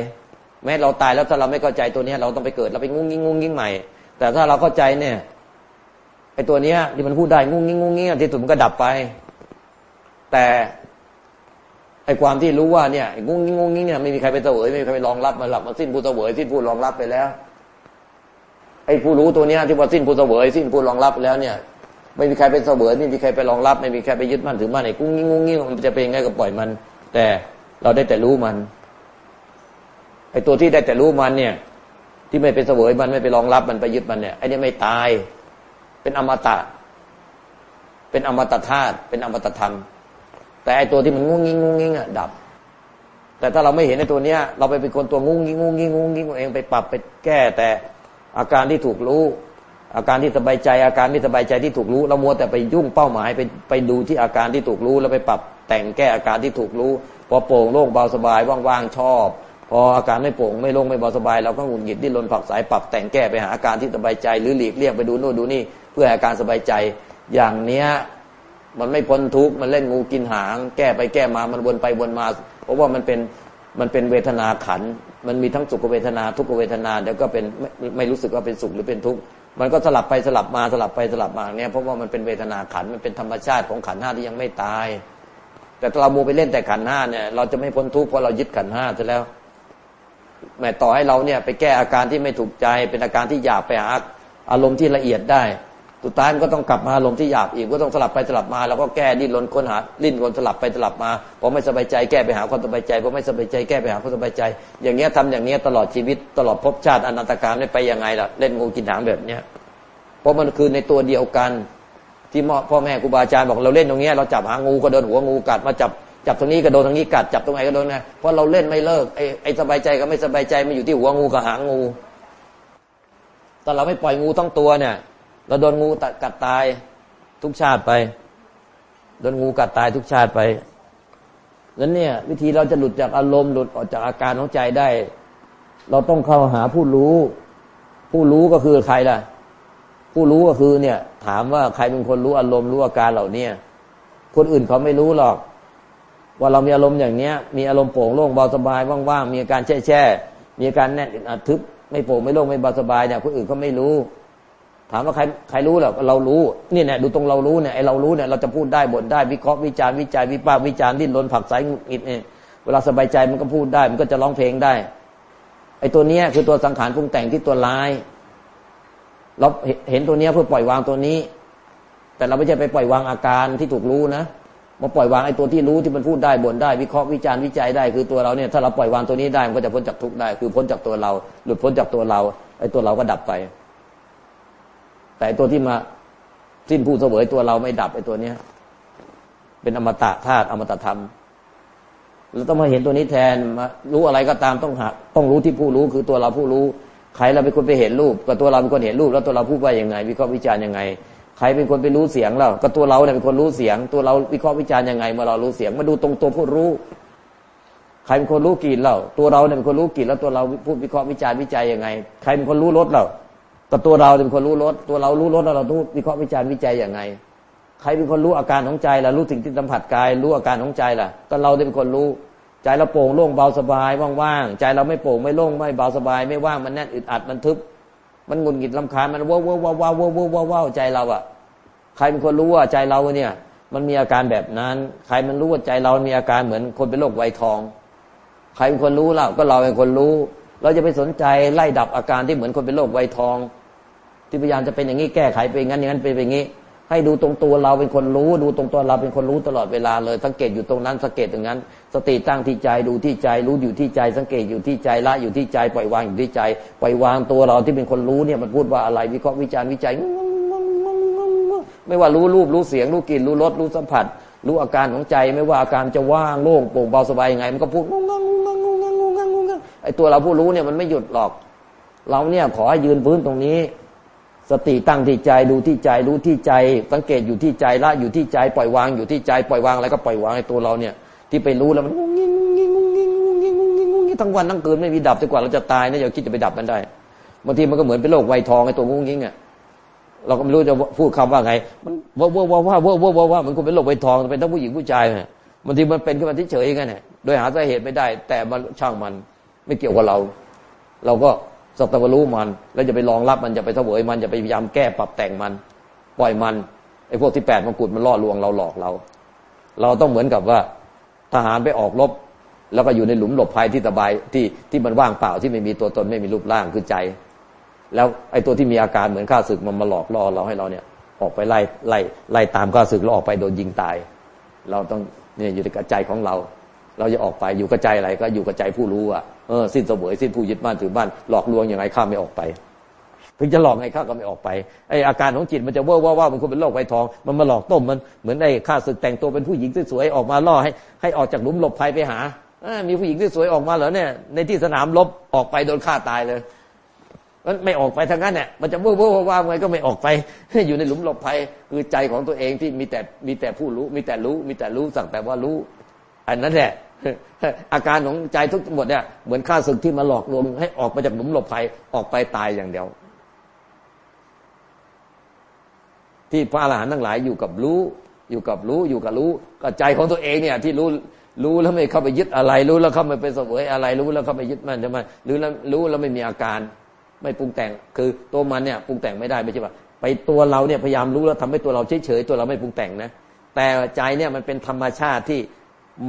แม้เราตายแล้วถ้าเราไม่เข้าใจตัวเนี้ยเราต้องไปเกิดเราไปงงงงงงใหม่ แต่ถ้าเราเข้าใจเนี่ย ไอ้ตัวเนี้ยที่มันพูดได้งุ้งงี้งุ้งงี้ที่สุดมันก็ดับไป แต่ไอ้ความที่รู้ว่าเนี่ยงุ้งงี้งุ้งเนี่ยไม่มีใครไปเสวยไม่มีใครไปรองรับมาหลับมาสิ้นผู้เสวยสิ้นผู้รองรับไปแล้ว ไอ้ผู้รู้ตัวเนี้ยที่ว่าสิ้นผู้เสวยสิ้นผู้รองรับแล้วเนี่ย ไม่มีใครไปเสวยไม่มีใครไปรองรับ ไม่มีใครไปยึดมั่นถือมั่นไอ้กุ้งงิ้งุ้งงิ้มันจะเป็นยังไงก็ปล่อยมัน แต่เราได้แต่รู้มันไอ้ตัวที่ได้แต่รู้มันเนี่ย ที่ไม่ไปเสวยมันไม่ไปรองรับมันไปยึดมันเนี่ยไอ้นี่ไม่ตาย เป็นอมตะ เป็นอมตะธาตุเป็นอมตะธรรม แต่ไอตัวที่มันงุ้งงิ้งงุ้งงิ้งอะดับ แต่ถ้าเราไม่เห็นในตัวเนี้ย เราไปเป็นคนตัวงุ้งงิ้งงุ้งงิ้งงุ้งงิ้งเองไปปรับไปแก้แต่อาการที่ถูกรู้ อาการที่สบายใจ อาการไม่สบายใจที่ถูกรู้เรามัวแต่ไปยุ่งเป้าหมายไปไปดูที่อาการที่ถูกรู้ แล้วไปปรับแต่งแก้อาการที่ถูกรู้พอโปร่งโล่งเบาสบายว่างๆชอบพออาการไม่โปร่งไม่โล่งไม่เบาสบายเราก็หงุดหงิดดิ้นรนผักสายปรับแต่งแก้ไปหาอาการที่สบายใจหรือหลีกเลี่ยงไปดูโน่นดูนี่ เพื่ออาการสบายใจ อย่างเนี้ยมันไม่พ้นทุกข์มันเล่นงูกินหาง แก้ไปแก้มามันวนไปวนมา เพราะว่ามันเป็นมันเป็นเวทนาขัน มันมีทั้งสุขเวทนาทุกขเวทนาเดี๋ยวก็เป็นไม่ไม่รู้สึกว่าเป็นสุขหรือเป็นทุกข์มันก็สลับไปสลับมาสลับไปสลับมาเนี่ยเพราะว่ามันเป็นเวทนาขันมันเป็นธรรมชาติของขันห้าที่ยังไม่ตาย แต่เราโมไปเล่นแต่ขันห้าเนี่ยเราจะไม่พ้นทุกข์เพราะเรายึดขันห้าซะแล้วแม้ต่อให้เราเนี่ยไปแก้อาการที่ไม่ถูกใจเป็นอาการที่หยาบไปหาอารมณ์ที่ละเอียดได้ สุดท้ายมันก็ต้องกลับมาอารมณ์ที่หยาบอีกก็ต้องสลับไปสลับมาแล้วก็แก้ดิ้นรนค้นหาลิ้นรนสลับไปสลับมาพอไม่สบายใจแก้ไปหาความสบายใจพอไม่สบายใจแก้ไปหาความสบายใจ อย่างเงี้ยทำอย่างเงี้ยตลอดชีวิตตลอดภพชาติอนันตการไม่ไปยังไงล่ะเล่นงูกินหางแบบเนี้ยเพราะมันคือในตัวเดียวกัน ที่พ่อแม่ครูบาอาจารย์บอกเราเล่นตรงเนี้ยเราจับหางูก็โดนหัวงูกัดมาจับจับตรงนี้ก็โดนตรงนี้กัดจับตรงไหนก็โดนไงเพราะเราเล่นไม่เลิกไอ้ไอ้สบายใจกับไม่สบายใจมันอยู่ที่หัวงูกับหางงูแต่เราไม่ปล่อยงูทั้งตัวเนี่ย เราโดนงูกัดตายทุกชาติไป โดนงูกัดตายทุกชาติไปนั้นเนี่ย วิธีเราจะหลุดจากอารมณ์หลุดออกจากอาการของใจได้ เราต้องเข้าหาผู้รู้ ผู้รู้ก็คือใครล่ะ ผู้รู้ก็คือเนี่ย ถามว่าใครเป็นคนรู้อารมณ์รู้อาการเหล่านี้คนอื่นเขาไม่รู้หรอก ว่าเรามีอารมณ์อย่างเนี้ย มีอารมณ์โปร่งโล่งเบาสบายว่างๆมีอาการแช่แช่มีอาการแน่นอัดทึบไม่โปร่งไม่โล่งไม่เบาสบายเนี่ยคนอื่นเขาไม่รู้ ถามว่าใครใครรู้หรอเรารู้นี่เนี่ยดูตรงเรารู้เนี่ยไอเรารู้เนี่ยเราจะพูดได้บ่นได้วิเคราะห์วิจารณ์วิจัยวิพากษ์วิจารณ์ดิ้นรนผักสายงิดเนี่ยเวลาสบายใจมันก็พูดได้ มันก็จะร้องเพลงได้ไอตัวเนี้ยคือตัวสังขารปรุงแต่งที่ตัวร้าย เราเห็นตัวเนี้ยเพื่อปล่อยวางตัวนี้ แต่เราไม่ใช่ไปปล่อยวางอาการที่ถูกรู้นะมาปล่อยวางไอ้ตัวที่รู้ที่มันพูดได้บ่นได้ วิเคราะห์วิจารณ์วิจัยได้ คือตัวเราเนี่ยถ้าเราปล่อยวางตัวนี้ได้มันก็จะพ้นจากทุกข์ได้ คือพ้นจากตัวเรา หลุดพ้นจากตัวเราไอ้ตัวเราก็ดับไป แต่ตัวที่มาสิ้นผู้เสวยตัวเราไม่ดับไอ้ตัวเนี้ย เป็นอมตะธาตุอมตะธรรมเราต้องมาเห็นตัวนี้แทนมารู้อะไรก็ตามต้องหาต้องรู้ที่ผู้รู้คือตัวเราผู้รู้ ใครเราเป็นคนไปเห็นรูปก็ตัวเราเป็นคนเห็นรูป แล้วตัวเราพูดว่าอย่างไง วิเคราะห์วิจารณ์ยังไง ใครเป็นคนไปรู้เสียงเราก็ตัวเราเนี่ยเป็นคนรู้เสียง ตัวเราวิเคราะห์วิจารณ์ยังไงเมื่อเรารู้เสียง มาดูตรงตัวผู้รู้ ใครเป็นคนรู้กลิ่นเราตัวเราเนี่ยเป็นคนรู้กลิ่นแล้วตัวเราพูดวิเคราะห์วิจารณ์วิจัยยังไง ใครเป็นคนรู้รสเรา ก็ตัวเราเป็นคนรู้รสตัวเรารู้รสเราต้องวิเคราะห์วิจารณ์วิจัยอย่างไง ใครเป็นคนรู้อาการของใจล่ะรู้ถึงที่สัมผัสกาย รู้อาการของใจล่ะ ก็เราเป็นคนรู้ ใจเราโปร่งโล่งเบาสบายว่างๆใจเราไม่โปร่งไม่โล่งไม่เบาสบาย ไม่ว่างมันแน่นอึดอัดมันทึบ มันงุนหงิดลำคาญมันว้าวว้าวว้าวว้าวว้าวว้าวใจเราอะ ใครเป็นคนรู้ว่าใจเราเนี่ย มันมีอาการแบบนั้น ใครมันรู้ว่าใจเรามีอาการเหมือนคนเป็นโรคไวทอง ใครเป็นคนรู้ล่ะก็เราเป็นคนรู้ เราจะไปสนใจไล่ดับอาการที่เหมือนคนเป็นโรคไวทอง ที่พยายามจะเป็นอย่างนี้แก้ไขไปงั้นอย่างนั้นเป็นอย่างนี้ ให้ดูตรงตัวเราเป็นคนรู้ ดูตรงตัวเราเป็นคนรู้ตลอดเวลาเลย สังเกตอยู่ตรงนั้นสังเกตตรงนั้น สติตั้งที่ใจดูที่ใจรู้อยู่ที่ใจ สังเกตอยู่ที่ใจละอยู่ที่ใจปล่อยวางอยู่ที่ใจปล่อยวางตัวเราที่เป็นคนรู้เนี่ยมันพูดว่าอะไรวิเคราะห์วิจารณ์วิจัยไม่ว่ารู้รูปรู้เสียงรู้กลิ่นรู้รสรู้สัมผัส รู้อาการของใจไม่ว่าอาการจะว่างโล่งโปร่งเบาสบายยังไง มันก็พูดงงงงงงงงงงไอตัวเราผู้รู้เนี่ยมันไม่หยุดหรอก เราเนี่ยขอให้ยืนพื้นตรงนี้ สติตั้งที่ใจดูที่ใจรู้ที่ใจ สังเกตอยู่ที่ใจละอยู่ที่ใจปล่อยวางอยู่ที่ใจปล่อยวางอะไรก็ปล่อยวางในตัวเราเนี่ย ที่ไปรู้แล้วมันงงงิงงงิงงงิงงงิงงงิงยิงทั้งวันทั้งคืนไม่มีดับจนกว่าเราจะตายนะอย่าคิดจะไปดับมันได้บางทีมันก็เหมือนเป็นโรคไวทองไอ้ตัวงงงิงอะเราก็ไม่รู้จะพูดคำว่าไง มันว่าว่าว่าว่าว่าว่าว่ามันคงเป็นโรคใบทองเป็นทั้งผู้หญิงผู้ชายไงบางทีมันเป็นขึ้นมาเฉยๆกันเนี่ยโดยหาสาเหตุไม่ได้ แต่มันช่างมันไม่เกี่ยวกับเรา เราก็ สัตว์รู้มัน แล้วจะไปรองรับมันจะไปเสวยมันจะไปพยายามแก้ปรับแต่งมัน ปล่อยมันไอ้พวกที่แปดมงกุฎมันล่อลวงเราหลอกเรา เราต้องเหมือนกับว่าทหารไปออกรบ แล้วก็อยู่ในหลุมหลบภัยที่สบายที่ที่มันว่างเปล่าที่ไม่มีตัวตนไม่มีรูปร่างคือใจ แล้วไอ้ตัวที่มีอาการเหมือนข้าศึกมันมาหลอกล่อเราให้เราเนี่ยออกไปไล่ไล่ไล่ตามข้าศึกแล้วออกไปโดนยิงตาย เราต้องเนี่ยอยู่ในกระใจของเรา เราจะออกไปอยู่กระใจอะไรก็อยู่กระใจผู้รู้อะเออสิ้นเสวยสิ้นผู้ยึดมั่นถือบ้านหลอกลวงอย่างไรข้าไม่ออกไปถึงจะหลอกไงข้าก็ไม่ออกไปไออาการของจิตมันจะเว่อว่าว่ามันคงเป็นโรคไวทอง มันมาหลอกต้มมันเหมือนไอข้าศึกแต่งตัวเป็นผู้หญิงสวยๆออกมาล่อให้ให้ออกจากหลุมหลบภัยไปหามีผู้หญิงสวยๆออกมาเหรอเนี่ยในที่สนามรบออกไปโดนฆ่าตายเลยมันไม่ออกไปทางนั้นเนี่ยมันจะเว่อว่าว่าไงก็ไม่ออกไป อยู่ในหลุมหลบภัยคือใจของตัวเองที่มีแต่มีแต่ผู้รู้ มีแต่รู้ มีแต่รู้สั่งแต่ว่ารู้ อันนั้นแหละอาการของใจทุกหมดเนี่ยเหมือนข้าศึกที่มาหลอกลวงให้ออกมาจากหลุมหลบภัยออกไปตายอย่างเดียว ที่พระอรหันต์ทั้งหลายอยู่กับรู้ อยู่กับรู้อยู่กับรู้ก็ใจของตัวเองเนี่ย ที่รู้รู้แล้วไม่เข้าไปยึดอะไร รู้แล้วเข้าไปไปเสวยอะไร รู้แล้วเข้าไปยึดมันใช่ไหมรู้แล้วรู้แล้วไม่มีอาการ ไม่ปรุงแต่ง คือตัวมันเนี่ยปรุงแต่งไม่ได้ไม่ใช่ป่ะไปตัวเราเนี่ยพยายามรู้แล้วทำให้ตัวเราเฉยเฉยตัวเราไม่ปรุงแต่งนะแต่ใจเนี่ยมันเป็นธรรมชาติที่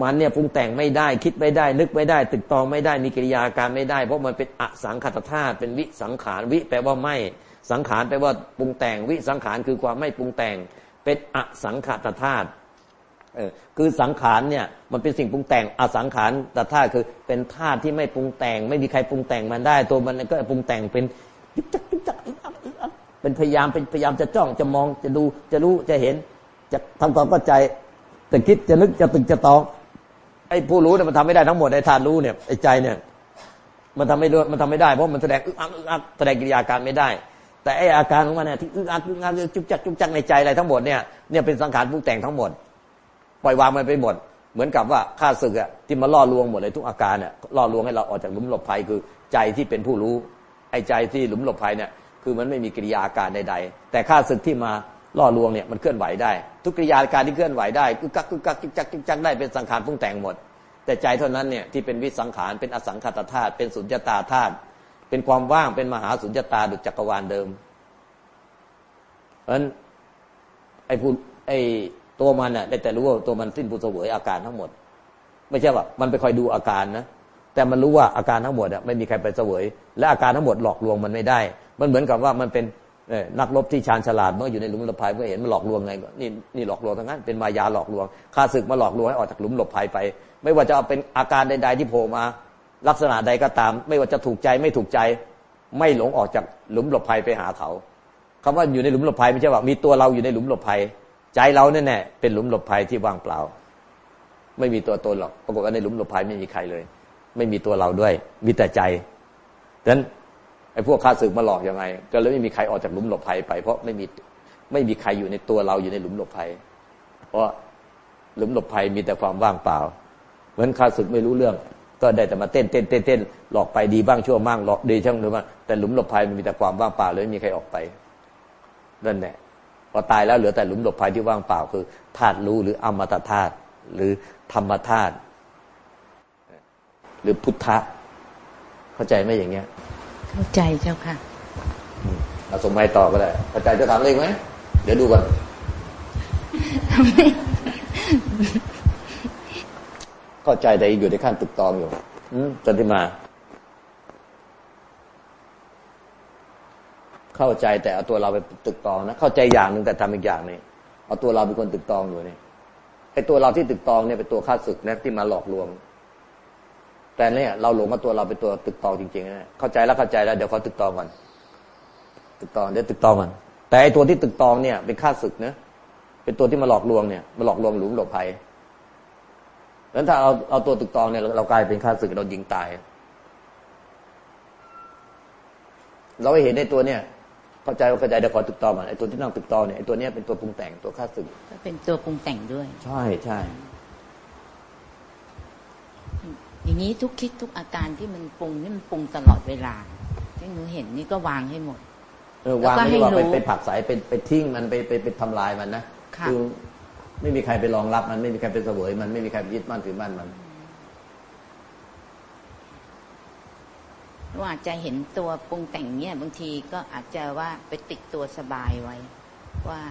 มันเนี่ยปรุงแต่งไม่ได้คิดไม่ได้ นึกไม่ได้ ตึกตองไม่ได้มีกิริยาการไม่ได้ เพราะมันเป็นอสังขตธาตุเป็นวิสังขารวิแปลว่าไม่สังขารแปลว่าปรุงแต่งวิสังขารคือความไม่ปรุงแต่ง เป็นอสังขตธาตุเออคือสังขารเนี่ยมันเป็นสิ่งปรุงแต่งอสังขารตธาตุคือเป็นธาตุที่ไม่ปรุงแต่ง ไม่มีใครปรุงแต่งมันได้ ตัวมันก็ปรุงแต่งเป็นยุกจักยุกจักเป็นพยายามเป็นพยายามจะจ้องจะมองจะดูจะรู้จะเห็นจะทำความเข้าใจ จะคิดจะนึกจะตึกจะตองไอ้ผู้รู้เนี่ยมันทำไม่ได้ทั้งหมดไอ้ธาตุรู้เนี่ยไอ้ใจเนี่ย มันทำไม่ได้มันทำไม่ได้เพราะมันแสดงอึกอักอึกอักแสดงกิริยาการไม่ได้ แต่ไอ้อาการของมันเนี่ยที่อึกอักอึกอักจุกจักจุกจักในใจอะไรทั้งหมดเนี่ยเนี่ยเป็นสังขารปรุงแต่งทั้งหมด ปล่อยวางมันไปหมด เหมือนกับว่าข้าศึกอะที่มาล่อลวงหมดเลยทุกอาการเนี่ยล่อลวงให้เราออกจากหลุมหลบภัยคือใจที่เป็นผู้รู้ ไอ้ใจที่หลุมหลบภัยเนี่ยคือมันไม่มีกิริยาการใดๆแต่ข้าศึกที่มา ล่อลวงเนี่ยมันเคลื่อนไหวได้ ทุกกิริยาการที่เคลื่อนไหวได้กึกกักกึกกักกึกจักกึกจักได้เป็นสังขารปรุงแต่งหมด แต่ใจเท่านั้นเนี่ยที่เป็นวิสังขารเป็นอสังขตธาตุเป็นสุญญตาธาตุเป็นความว่างเป็นมหาสุญญตาดุจจักรวาลเดิมเพราะฉะนั้นไอ้ผู้ไอ้ตัวมันน่ะได้แต่รู้ว่าตัวมันสิ้นผู้เสวยอาการทั้งหมด ไม่ใช่ว่ามันไปคอยดูอาการนะแต่มันรู้ว่าอาการทั้งหมดอะไม่มีใครไปเสวย และอาการทั้งหมดหลอกลวงมันไม่ได้ มันเหมือนกับว่ามันเป็น นักรบที่ชาญฉลาดเมื่ออยู่ในหลุมหลบภัยเมื่อเห็นมันหลอกลวงไงนี่นี่หลอกลวงทั้งนั้นเป็นมายาหลอกลวงข้าศึกมาหลอกลวงให้ออกจากหลุมหลบภัยไป ไม่ว่าจะเอาเป็นอาการใด ๆ ที่โผล่มา ลักษณะใดก็ตาม ไม่ว่าจะถูกใจไม่ถูกใจ ไม่หลงออกจากหลุมหลบภัยไปหาเขาคำว่าอยู่ในหลุมหลบภัยไม่ใช่ว่ามีตัวเราอยู่ในหลุมหลบภัย ใจเราแน่ๆเป็นหลุมหลบภัยที่ว่างเปล่า ไม่มีตัวตนหรอกปรากฏว่าในหลุมหลบภัยไม่มีใครเลย ไม่มีตัวเราด้วย มีแต่ใจดังนั้น ไอ้พวกข้าศึกมาหลอกยังไง ก็เลยไม่มีใครออกจากหลุมหลบภัยไป เพราะไม่มีไม่มีใครอยู่ในตัวเราอยู่ในหลุมหลบภัย เพราะหลุมหลบภัยมีแต่ความว่างเปล่า เหมือนข้าศึกไม่รู้เรื่อง ก็ได้แต่มาเต้นเต้นเต้นเต้นหลอกไปดีบ้างชั่วบ้างหลอกดีช่างหรือว่าแต่หลุมหลบภัยมันมีแต่ความว่างเปล่าเลยไม่มีใครออกไปนั่นแหละพอตายแล้วเหลือแต่หลุมหลบภัยที่ว่างเปล่าคือธาตุรู้หรืออมตะธาตุหรือธรรมธาตุหรือพุทธะเข้าใจไหมอย่างเงี้ย เข้าใจเจ้าค่ะเราสมไปต่อก็ได้เข้าใจจะถามอะไรไหมเดี๋ยวดูก่อนเข้าใจแต่อยู่ในขั้นตึกตองอยู่จันทิมา เข้าใจแต่เอาตัวเราไปตึกตองนะเข้าใจอย่างหนึ่งแต่ทำอีกอย่างนี่เอาตัวเราเป็นคนตึกตองอยู่นี่ไอ้ตัวเราที่ตึกตองเนี่ยเป็นตัวข้าศึกนะที่มาหลอกลวง แต่เนี่ยเราหลงว่าตัวเราเป็นตัวตึกตองจริงๆนะเข้าใจแล้วเข้าใจแล้วเดี๋ยวเขาตึกตองก่อนตึกตองเดี๋ยวตึกตองก่อนแต่ไอตัวที่ตึกตองเนี่ยเป็นข้าศึกนะเป็นตัวที่มาหลอกลวงเนี่ยมาหลอกลวงหลุมหลบภัยแล้วถ้าเอาเอาตัวตึกตองเนี่ยเรากลายเป็นข้าศึกเรายิงตาย เราไปเห็นในตัวเนี่ยเข้าใจว่าเข้าใจเดี๋ยวขอตึกตองก่อนไอตัวที่นั่งตึกตองเนี่ยไอตัวเนี้ยเป็นตัวปรุงแต่งตัวข้าศึก เป็นตัวปรุงแต่งด้วย ใช่ใช่ อย่างนี้ทุกคิดทุกอาการที่มันปรุงนี่มันปรุงตลอดเวลาที่หนูเห็นนี่ก็วางให้หมดเออแล้ววางก็ไม่ให้ได้ว่าไปรู้ไปผลักสายไปไปทิ้งมันไปไปไปทำลายมันนะค่ะอไม่มีใครไปรองรับมันไม่มีใครไปเสวยมันไม่มีใครไปยึดมั่นถือมั่นมันว่าอาจจะเห็นตัวปรุงแต่งเนี่ยบางทีก็อาจจะว่าไปติดตัวสบายไว้ ว่า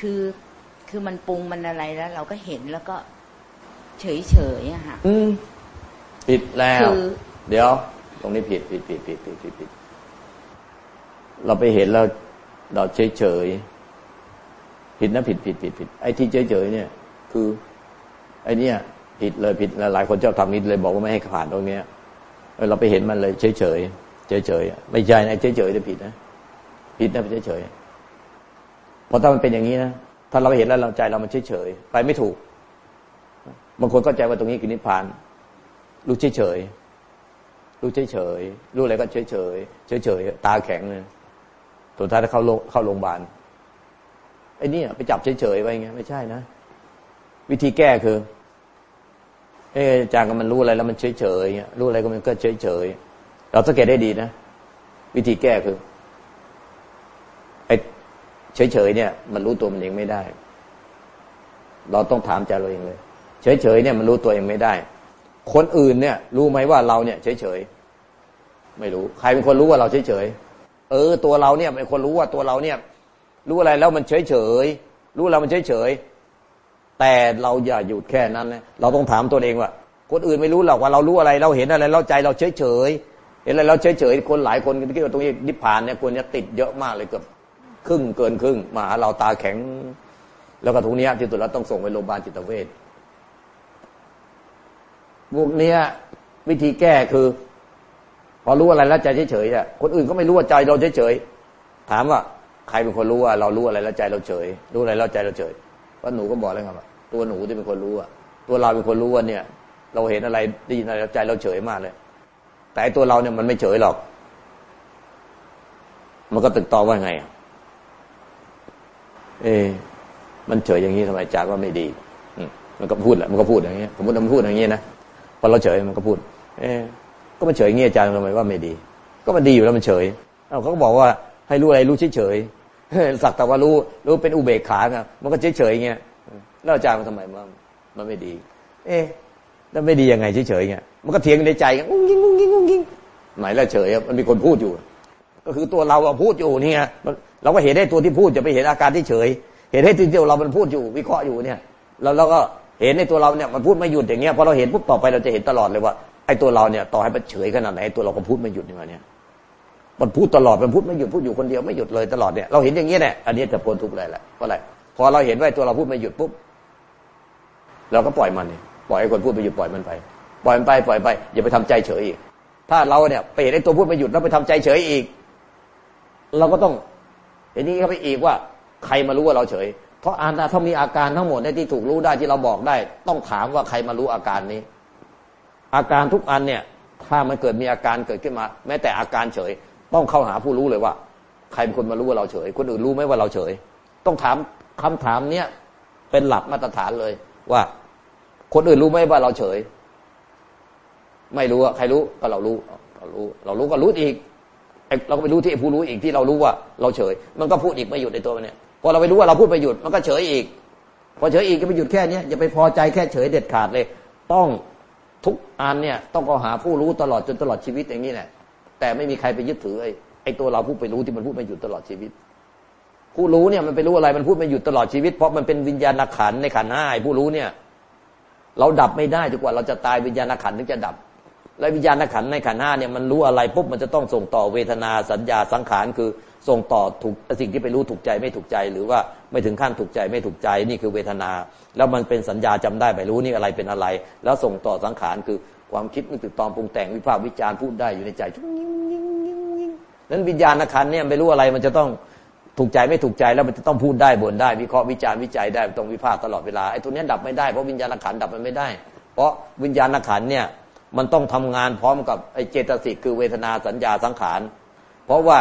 คือคือมันปรุงมันอะไรแล้ว เราก็เห็นแล้วก็ เฉยเฉยๆอะค่ะอืมผิดแล้วคือเดี๋ยว ตรงนี้ผิดผิดผิดผิดผิดผิดผิดเราไปเห็นแล้วเราเฉยเฉยผิดนะผิดผิดผิดผิดไอ้ที่เฉยเฉยเนี่ย คือ ไอ้เนี่ยผิดเลยผิดหลายคนชอบทำนี้เลยบอกว่าไม่ให้ผ่านตรงเนี้ยเออเราไปเห็นมันเลยเฉยเฉยเฉยเฉยไม่ใช่นะเฉยเฉยจะผิดนะผิดนะเฉยเฉยเพราะถ้ามันเป็นอย่างนี้นะถ้าเราไปเห็นแล้วเราใจเรามันเฉยเฉยไปไม่ถูก บางคนเข้าใจว่าตรงนี้คือนิพพาน รู้เฉยเฉยรู้เฉยเฉยรู้อะไรก็เฉยเฉยเฉยเฉยตาแข็งเลยสุดท้ายถ้าเข้าโรงเข้าโรงพยาบาลไอ้นี่ไปจับเฉยเฉยไว้ไงไม่ใช่นะ วิธีแก้คือเออจางก็มันรู้อะไรแล้วมันเฉยเฉยรู้อะไรก็มันก็เฉยเฉยเราสังเกตได้ดีนะ วิธีแก้คือไอ้เฉยเฉยเนี่ย มันรู้ตัวมันเองไม่ได้ เราต้องถามใจเราเองเลย เฉยเฉยเนี่ยมันรู้ตัวเองไม่ได้ คนอื่นเนี่ย รู้ไหมว่าเราเนี่ยเฉยเฉยไม่รู้ใครเป็นคนรู้ว่าเราเฉยเฉยเออ ตัวเราเนี่ยเป็นคนรู้ว่าตัวเราเนี่ย รู้อะไรแล้วมันเฉยเฉยรู้แล้วมันเฉยเฉยแต่เราอย่าหยุดแค่นั้นนะเราต้องถามตัวเองว่า คนอื่นไม่รู้หรอกว่าเรารู้อะไร เราเห็นอะไรเราใจเราเฉยเฉยเห็นอะไรเราเฉยเฉยคนหลายคนคิดว่าตรงนี้นิพพานเนี่ยควรจะติดเยอะมากเลยเกือบครึ่งเกินครึ่งมาเราตาแข็ง แล้วก็ทุกนี้ยที่สุดเราต้องส่งไปโรงพยาบาลจิตเวช พวกเนี้ย วิธีแก้คือ พอรู้อะไรแล้วใจเฉยๆอะคนอื่นก็ไม่รู้ว่าใจเราเฉยๆถามว่า ใครเป็นคนรู้ว่าเรารู้อะไรแล้วใจเราเฉย รู้อะไรแล้วใจเราเฉยว่าหนูก็บอกแล้วไงว่าตัวหนูที่เป็นคนรู้อะตัวเราเป็นคนรู้ว่าเนี่ย เราเห็นอะไรได้ยินอะไรแล้วใจเราเฉยมากเลย แต่ตัวเราเนี่ยมันไม่เฉยหรอก มันก็ตึกตอว่าไงเอมันเฉยอย่างนี้ทำไมจากว่าไม่ดีมันก็พูดแหละมันก็พูดอย่างนี้ผมมันพูดอย่างนี้นะ พอเราเฉยมันก็พูด เอ๊ก็มันเฉยอย่างนี้อาจารย์ทำไมว่าไม่ดี ก็มันดีอยู่แล้วมันเฉยเอ้าเขาก็บอกว่าให้รู้อะไรรู้เฉยๆสักแต่ว่ารู้รู้เป็นอุเบกขาไงมันก็เฉยๆเงี้ยแล้วอาจารย์มันทำไมมันมันไม่ดี เอ๊ะแล้วไม่ดียังไงเฉยๆเงี้ยมันก็เถียงในใจกันงุ้งยิงงุ้งยิงงุ้งยิงไหนแล้วเฉยมันมีคนพูดอยู่ ก็คือตัวเราพูดอยู่นี่ไงเราก็เห็นได้ตัวที่พูดจะไปเห็นอาการที่เฉย เห็นให้ตัวเรามันพูดอยู่ วิเคราะห์อยู่เนี่ยแล้วเราก็ เห็นในตัวเราเนี่ยมันพูดไม่หยุดอย่างเงี้ยพอเราเห็นปุ๊บต่อไปเราจะเห็นตลอดเลยว่าไอ้ตัวเราเนี่ยต่อให้มันเฉยขนาดไหนตัวเราก็พูดไม่หยุดอย่างเนี้ยมันพูดตลอดมันพูดไม่หยุดพูดอยู่คนเดียวไม่หยุดเลยตลอดเนี่ยเราเห็นอย่างเงี้ยเนี่ยอันนี้จะพ้นทุกข์เลยแหละเพราะอะไรพอเราเห็นว่าตัวเราพูดไม่หยุดปุ๊บเราก็ปล่อยมันปล่อยให้คนพูดไปหยุดปล่อยมันไป ปล่อยมันไปปล่อยไป อย่าไปทำใจเฉยอีก ถ้าเราเนี่ยไปเห็นไอ้ตัวพูดไม่หยุดแล้วไปทำใจเฉยอีก เราก็ต้องเห็นนี้เข้าไปอีกว่า ใครมารู้ว่าเราเฉย เพราะอาการถ้ามีอาการทั้งหมดในที่ถูกรู้ได้ที่เราบอกได้ ต้องถามว่าใครมารู้อาการนี้ อาการทุกอันเนี่ย ถ้ามันเกิดมีอาการเกิดขึ้นมา แม้แต่อาการเฉย ต้องเข้าหาผู้รู้เลยว่า ใครเป็นคนมารู้ว่าเราเฉย คนอื่นรู้ไหมว่าเราเฉย ต้องถามคำถามเนี้ยเป็นหลักมาตรฐานเลยว่า คนอื่นรู้ไหมว่าเราเฉย ไม่รู้อะใครรู้ก็เรารู้เรารู้ เรารู้ก็รู้อีกเราก็ไปรู้ที่ผู้รู้อีกที่เรารู้ว่า เราเฉย มันก็พูดอีกไม่หยุดในตัวมันเนี่ย พอเราไปรู้ว่าเราพูดไปหยุดมันก็เฉยอีก พอเฉยอีกก็ไปหยุดแค่เนี้ยอย่าไปพอใจแค่เฉยเด็ดขาดเลย ต้องทุกอันเนี่ยต้องก็หาผู้รู้ตลอดจนตลอดชีวิตอย่างนี้แหละแต่ไม่มีใครไปยึดถือไอ้ไอ้ตัวเราพูดไปรู้ที่มันพูดไม่หยุดตลอดชีวิต ผู้รู้เนี่ยมันไปรู้อะไรมันพูดไม่หยุดตลอดชีวิต เพราะมันเป็นวิญญาณขันในขันห้าผู้รู้เนี่ย เราดับไม่ได้จนกว่าเราจะตายวิญญาณขันถึงจะดับและวิญญาณขันในขันห้าเนี่ยมันรู้อะไรปุ๊บมันจะต้องส่งต่อเวทนาสัญญาสังขารคือ ส่งต่อถูกสิ่งที่ไปรู้ถูกใจไม่ถูกใจ หรือว่าไม่ถึงขั้นถูกใจไม่ถูกใจนี่คือเวทนา แล้วมันเป็นสัญญาจำได้ไปรู้นี่อะไรเป็นอะไร แล้วส่งต่อสังขารคือความคิดนึกตึกตองปรุงแต่งวิพากษ์วิจารณ์พูดได้อยู่ในใจนั้นวิญญาณขันเนี่ยไม่รู้อะไรมันจะต้องถูกใจไม่ถูกใจแล้วมันจะต้องพูดได้บ่นได้ วิเคราะห์วิจารณ์วิจัยได้ต้องวิพากษ์ตลอดเวลาไอ้ตัวนี้ดับไม่ได้เพราะวิญญาณขันดับมันไม่ได้ เพราะวิญญาณขันเนี่ยมันต้องทำงานพร้อมกับไอ้เจตสิกคือเวทนาสัญญาสังขาร เพราะว่า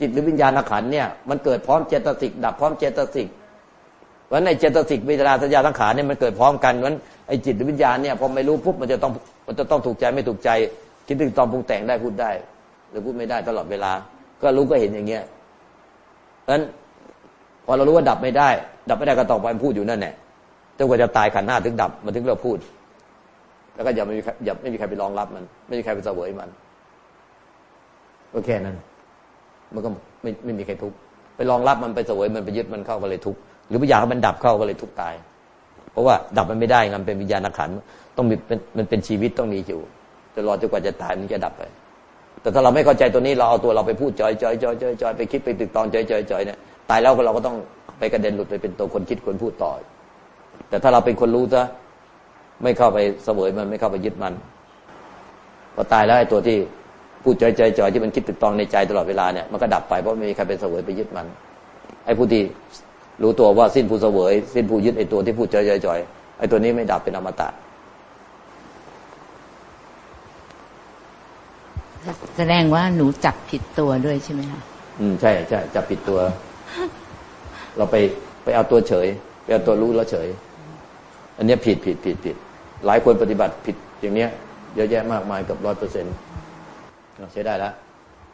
จิตหรือวิญญาณขันเนี่ยมันเกิดพร้อมเจตสิกดับพร้อมเจตสิกเพราะในเจตสิกเวทนาสัญญาสังขารเนี่ยมันเกิดพร้อมกันเพราะไอ้จิตหรือวิญญาณเนี่ยพอไม่รู้ปุ๊บมันจะต้องมันจะต้องถูกใจไม่ถูกใจ คิดถึงตอนปรุงแต่งได้พูดได้ หรือพูดไม่ได้ตลอดเวลา ก็รู้ก็เห็นอย่างเงี้ยเพราะฉะนั้นพอเรารู้ว่าดับไม่ได้ ดับไม่ได้ก็ต่อไปพูดอยู่นั่นแหละจนกว่าจะตายขันหน้าถึงดับมันถึงเราพูด แล้วก็อย่าไม่มีใครอย่าไม่มีใครไปรองรับมัน ไม่มีใครไปเสวยมันก็แค่นั้น มันก็ไม่ไม่มีใครทุกข์ไปรองรับมันไปสวยมันไปยึดมันเข้าก็เลยทุกข์หรือไปอยากให้มันดับเข้าก็เลยทุกข์ตาย เพราะว่าดับมันไม่ได้มันเป็นวิญญาณขันต้องมีเป็นมันเป็นชีวิตต้องมีอยู่จนรอจนกว่าจะตายมันจะดับไป แต่ถ้าเราไม่เข้าใจตัวนี้เราเอาตัวเราไปพูดจอยจอยจอยจอยจอยไปคิดไปตึกตองจอยจอยจอยเนี่ยตายแล้วเราก็ต้องไปกระเด็นหลุดไปเป็นตัวคนคิดคนพูดต่อ แต่ถ้าเราเป็นคนรู้ซะไม่เข้าไปเสวยมันไม่เข้าไปยึดมันพอตายแล้วไอ้ตัวที่ พูดจอยจอยจอยที่มันคิดตึกตองในใจตลอดเวลาเนี่ยมันก็ดับไปเพราะไม่มีใครไปเสวยไปยึดมัน ไอ้ผู้ที่รู้ตัวว่าสิ้นผู้เสวย สิ้นผู้ยึดไอ้ตัวที่พูดจอยจอยจอยไอ้ตัวนี้ไม่ดับเป็นอมตะแสดงว่าหนูจับผิดตัวด้วยใช่ไหมคะอืมใช่ใช่จับผิดตัว เราไปไปเอาตัวเฉยไปเอาตัวรู้แล้วเฉย อันเนี้ยผิดผิดผิดผิดหลายคนปฏิบัติผิดอย่างเนี้ยเยอะแยะมากมายเกับร้อยเปอร์เซ็นต์ ใช้ได้แล้ว